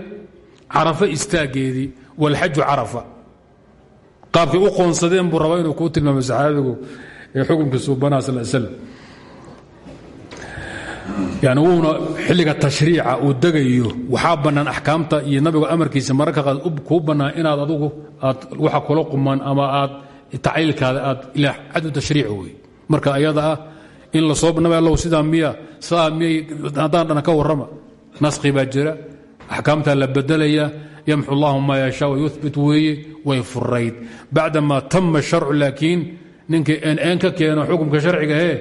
carafa istaaggeedii walxaju carafa. Qaabkay u qoonsadeen buu rabaa inuu kuu tilmaamo saxaabigu ee xukunka suubanaha sal slam xilliga tashriica uu degayo waxaa bannaan axkaamta iyo nabigu amarkiisa mararka qaad kuu bannaan inaad adugu aad waxa kula quman ama aad tacliilkaada aad ilaa xadu tashriic wey marka ayada ah in la soo nabi allow sidaa miya sidaa miyay haddaan dhana ka warrama naskhi baa jira axkaamtaa la bedelaya yamxu allahu maa yashaa wayuhbit weeye way furayd bacdamaa tama sharcu laakiin ninkii nn ka keeno xukumka sharciga hee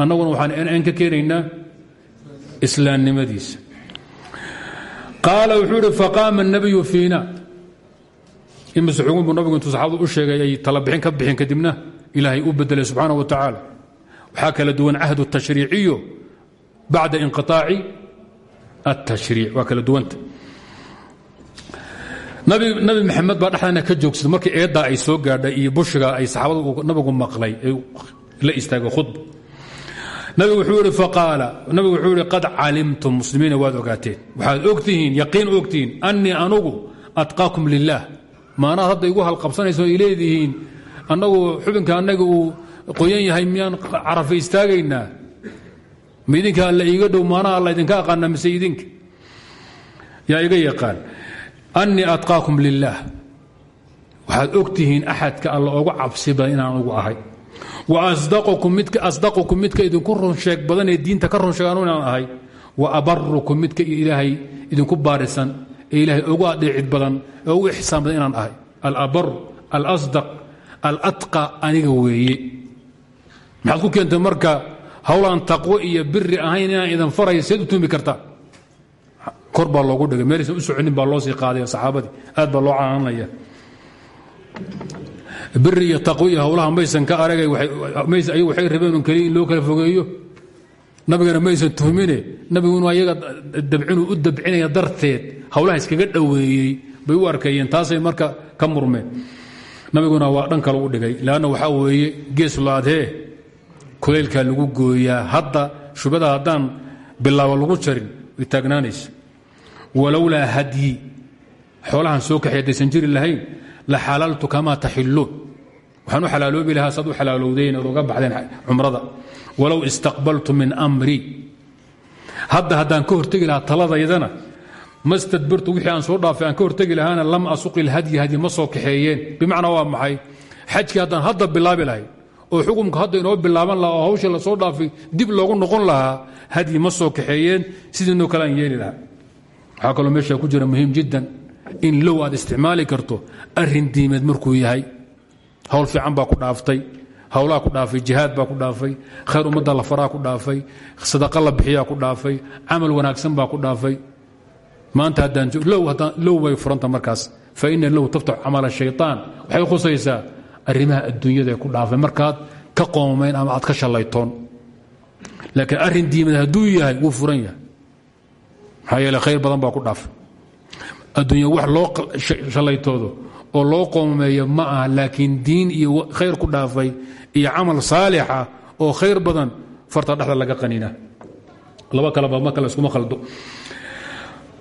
annaguna waxaan nn ka keenaynaa islaamnimadiisa qaala wuxuu ihi faqaama الnabiyu fiina in mascuugun buu nabigu intuu saxaabadu u sheegay ay talabixin ka bixin kadibna ilaahay uu bedelay subxaana wa tacaala. Waxaa kala duwan cahdu tashriiciyo bacda inqiaaci atashriic waa kala duwanta. Nabi maxamed baa dhexdana ka joogsada markii eeddaa ay soo gaadha iyo bushiga ay saxaabada nabigu maqlay la istaagay khudba nabigu wuxuu yidhi faqaala nabigu wuxuu yidhi qad calimtum muslimiina waad ogaateen. Waxaad ogtihiin yaqiin ogtihiin annii anugu atqaakum lilah maanaad hadda igu halqabsanayso ay leedihiin. Xubinka annaga uu qoyan yahay miyaan carafa istaagaynaa? Ma idinka alla iiga dhow maanaha alla idinka aqaana mise idinka iga yaqaan annii atqaakum lilah waxaad ogtihiin axadka alla ogu cabsi badan inaan ugu ahay. Wa asdaqukum midka idinku runsheeg badan ee diinta ka runsheeg anu inaan ahay. Wa abarukum midka ilaahay idinku baarisan ee ilaahay ugu adheecid badan ugu ixsaan badan inaan ahay. Alabar alasdaq alatqa aniga weeye. Maxaad ku keentay marka howlaan taqwo iyo biri ahayn inaan idan faraya seed u tuumi kartaa loogu dhigay. Meelaysan u soconin baa loo sii qaaday saxaabadii. Aad baa loo canaanaya biri iyo taqwi iyo maysan ka aragay ayagu waxay rabeen un keliya loo kala fogeeyo? Nabigana maysan tuhmine. Nabigu inuu ayaga dabcinuu u dabcinaya darteed howlaha iskaga dhoweeyey bay u arkayeen taasay marka ka murmeen. Nabiguna waa dhan kale u dhigay leanna waxaa weeye gees laadhee kuleylkaa lagu gooyaa hadda shubada haddaan bilaabo lagu jarin way taagnaanaysa. Walowlaa hadyi soo kaxay haddaysan jiri lahayn la xalaltu kamaa taxiluun waxaan u xalaaloobi lahaa saad u xalaalowdeen uga baxdeen cumrada. Walow istaqbaltu min amrii hadda haddaan ka hortegi lahaa taladaydana ma stadbartu wixii aan soo dhaafay aan ka hortegi lahaana lam asuqi lhadyi hadyi ma soo kaxeeyeen. Bimacnaa waa maxay? Xajkii haddaan hadda bilaabi lahay oo xukumka hadda inoo bilaaban lahaa oo hawshii la soo dhaafay dib loogu noqon lahaa hadyi ma soo kaxeeyeen. Sidiinoo kale aan yeeli lahaa. Waxaa kaloo meesha ku jira muhiim jiddan in low aad isticmaali karto arrin diimeed markuu yahay. Hawl fiican baa ku dhaaftay hawlaa ku dhaafay jihaad baa ku dhaafay khayr ummadda maanta haddaan low bay furanta markaas. Fa ina low taftax camala shayطaan waxay khusaysaa arrimaha adduunyada ku dhaafay. Markaad ka qoomamayn ama aad ka shallaytoon. Laakiin arrin diimeed hadduu yahay wuu furan yahay. Maxaa yeele khayr badan baa ku dhaafay adduunya wax loo shallaytoodo oo loo qoomameeyo ma aha laakiin diin iyo khayr ku dhaafay iyo camal saalixa oo khayr badan farta dhexda laga qanina laba kaleba ma kale iskuma khaldo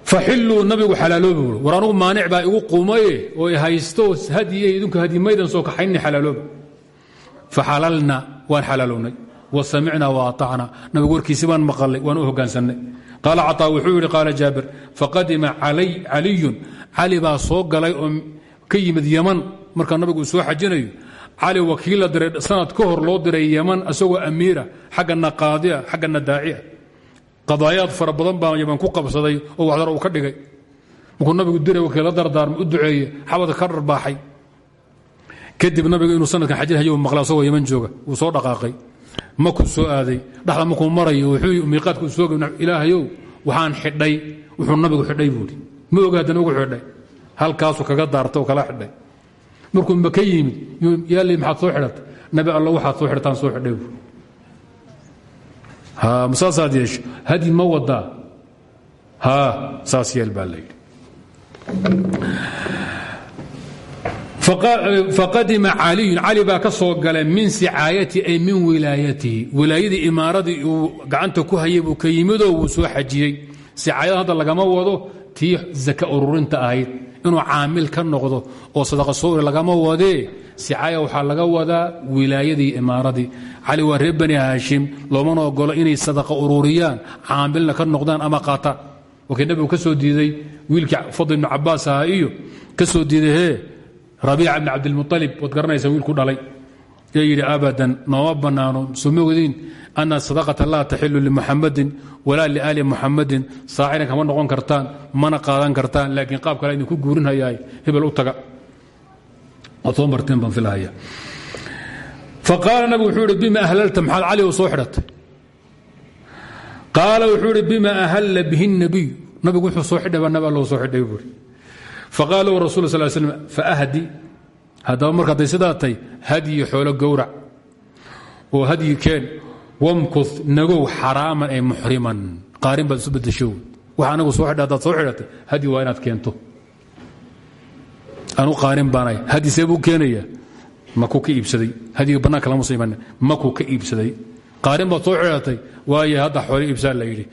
faxilluu nabigu xalaaloobi war anugu maanic baa igu qumaye oo haysto hadiye idinku hadimaydan soo kaxayni xalaaloobi. Faxalalna waan xalaalownay. Wa samicna wa aطacna nabigu warkiisi baan maqalay waan u hogaansannay qaala caطaa wuxuu yidhi qaala jaabir faqadima caliyun. Cali baa soo galay oo ka yimid yaman markaa nabigu soo xajinayo cali wakiil la sanad ka hor loo diray yaman asagoo amiira xaggana qaadiya xaggana daaciya qadaayaad fara badan baa yaman ku qabsaday oo waxdar uu ka dhigay. Markuu nabigu diray wakii la dardaarmay u duceeye xabadka ka dharbaaxay kadib nabiga inuu sanadkan xajir hayo maqla asagoo yaman jooga wuu soo dhaqaaqay. Makuu soo aaday. Dhaxda markuu marayo wuxuu miiqaadka u sooga ilaahayow waxaan xidhay wuxuu nabigu xidhay buuhi ma oga haddana ugu xidhay. Halkaasuu kaga daartay oo kala xidhay. Markuu maka yaali maxaad soo xidhatay? Nabi alla waxaad soo xidhataan soo xidhay buui masaasaad yeesho hadyi ma wadaa saas yeel baa la yidhi faqadima caliyun cali baa ka soo galay min sicaayati ay min wilaayatihi wilaayadii imaaradii uu gacanta ku hayay buu ka yimidoo wuu soo xajiyey. Sicaayada hadda lagama wado tii zaka ururinta ahayd. Inuu caamil ka noqdo oo sadaqa soo lagama wadee sicaaya waxaa laga wadaa wilaayadii imaaradii cali waa reer bani haashim loomana ogolo inay sadaqa ururiyaan caamilna ka noqdaan ama qaataan wakii nabigu ka soo diiday wiilkii fadl ibnu cabaas ahaa iyo ka soo diiday hee rabiica bni cabdilmualib waad garanaysa wiilku dhalay? Ee abadan nooma bannaano. Soma wadiin? Ana sadaqata laa taxilu limuxamadin walaa liaali muxamadin saacina kama noqon kartaan mana qaadan kartaan. Laakiin qaab kale idinku guurinhayaay hebel u taga waad soo marteen baan filahaya faqaala nabigu wuxuu ihi bima ahlalta? Maxaad cali oo soo xidhatay. Qaala wuxuu ihi bima ahalla bihi الnabiy nabigu wuxuu soo xidhay baa alla soo xidhay buuri faqaala lahu rasul sal slm faahdi haddaba marka hadday sidaa tahay xoolo gowrac oo hadyi keen wamkuth nagow xaraaman ay muxriman. Qaarin baad isu bedesho waxa anagu soo xidha soo xidhatay hadyi waa inaad keento anu qaarin baanay. Hadyi see buu keenaya makuu ka iibsaday. Hadyiga bannaanka lama soo makuu ka iibsaday. Qaarin baad soo xidhatay waayo hadda iibsaa la yidhi.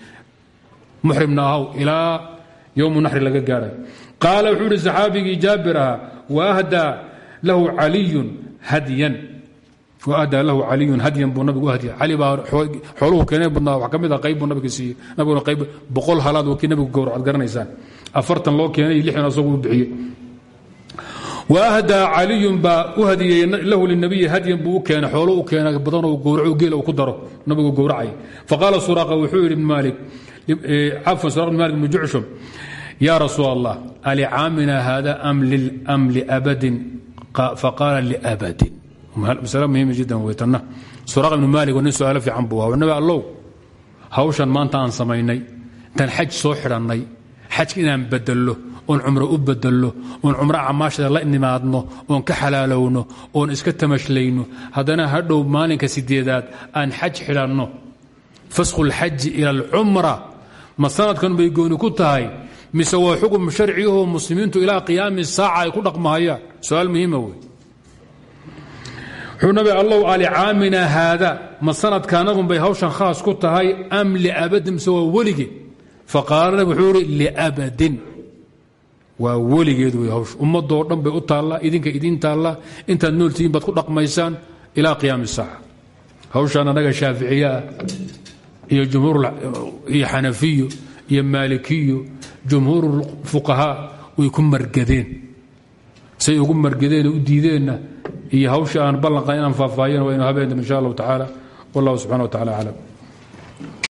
Muxrimna ahaw ilaa yowmu laga gaaray. Qaala wuxuu ihi saxaabigii jaabir ahaa waahdaa lahu caliyun hadyan. Waahdaa lahu caliyun hadyan buu nabigu u hadiyay cali baa xooluhu keenay badnaa wax ka a qayb buu nabiga siiyey. Nabiguna qayb boqol halaad wakii nabigu gowrac ad garanaysaan. Afartan loo keenay lixdan asagu u bixiyey waahdaa caliyun baa u hadiyey lahu linabiyi hadyan buu u keenay xoolo u keenay badanoo gowraco geela ku daro nabigu gowracay. Faqaala suraaqa wuxuu yidhi ibn maalik cafwan suraq ibn malik ibn jucshum ya rasuul allah alicaamina hada am liabadin faqaala liabadin masale muhiima jiddan weytanna suraq ibnu maalik waa nin su'aalo fiican buu waa nabi allow hawshan maanta aan samaynay intaan xaj soo xidhannay xajka inaan bedello oon cumro u bedello oon cumro camaasheeda la nimaadno oon ka xalaalowno oon iska tamashlayno. Haddana hadhow maalinka sideedaad aan xaj xidhanno fasku lxaji ila alcumra. Ma sanadkan bay gooni ku tahay? Mise waa xukun sharcigahoo muslimiintu ilaa qiyaami saaca ay ku dhaqmahayaan su'aal muhiima wey wuxuu nabi allow alicaamina haada. Ma sanadkaanagun bay hawshan khaas ku tahay am liabadin mise waa weligeen faqaala nabig wuxuu liabadin waa weligeed wey hawsha. Ummadoo dhan bay u taallaa idinka idiin taallaa. Intaad nooltihiin baad ku dhaqmaysaan ilaa qiyaami saaca. Hawshaan annaga shaaficiyaah iyo jumhuur iyo xanafiyo iyo maalikiyo jumhuur fuqahaa way ku margadeen. Say ugu margadeen u diideenna iyo hawsha aan ballanqan inaan faahfaahiyana waynu habeentam insha allahu tacaala. Wallahu subxana wa tacala aclam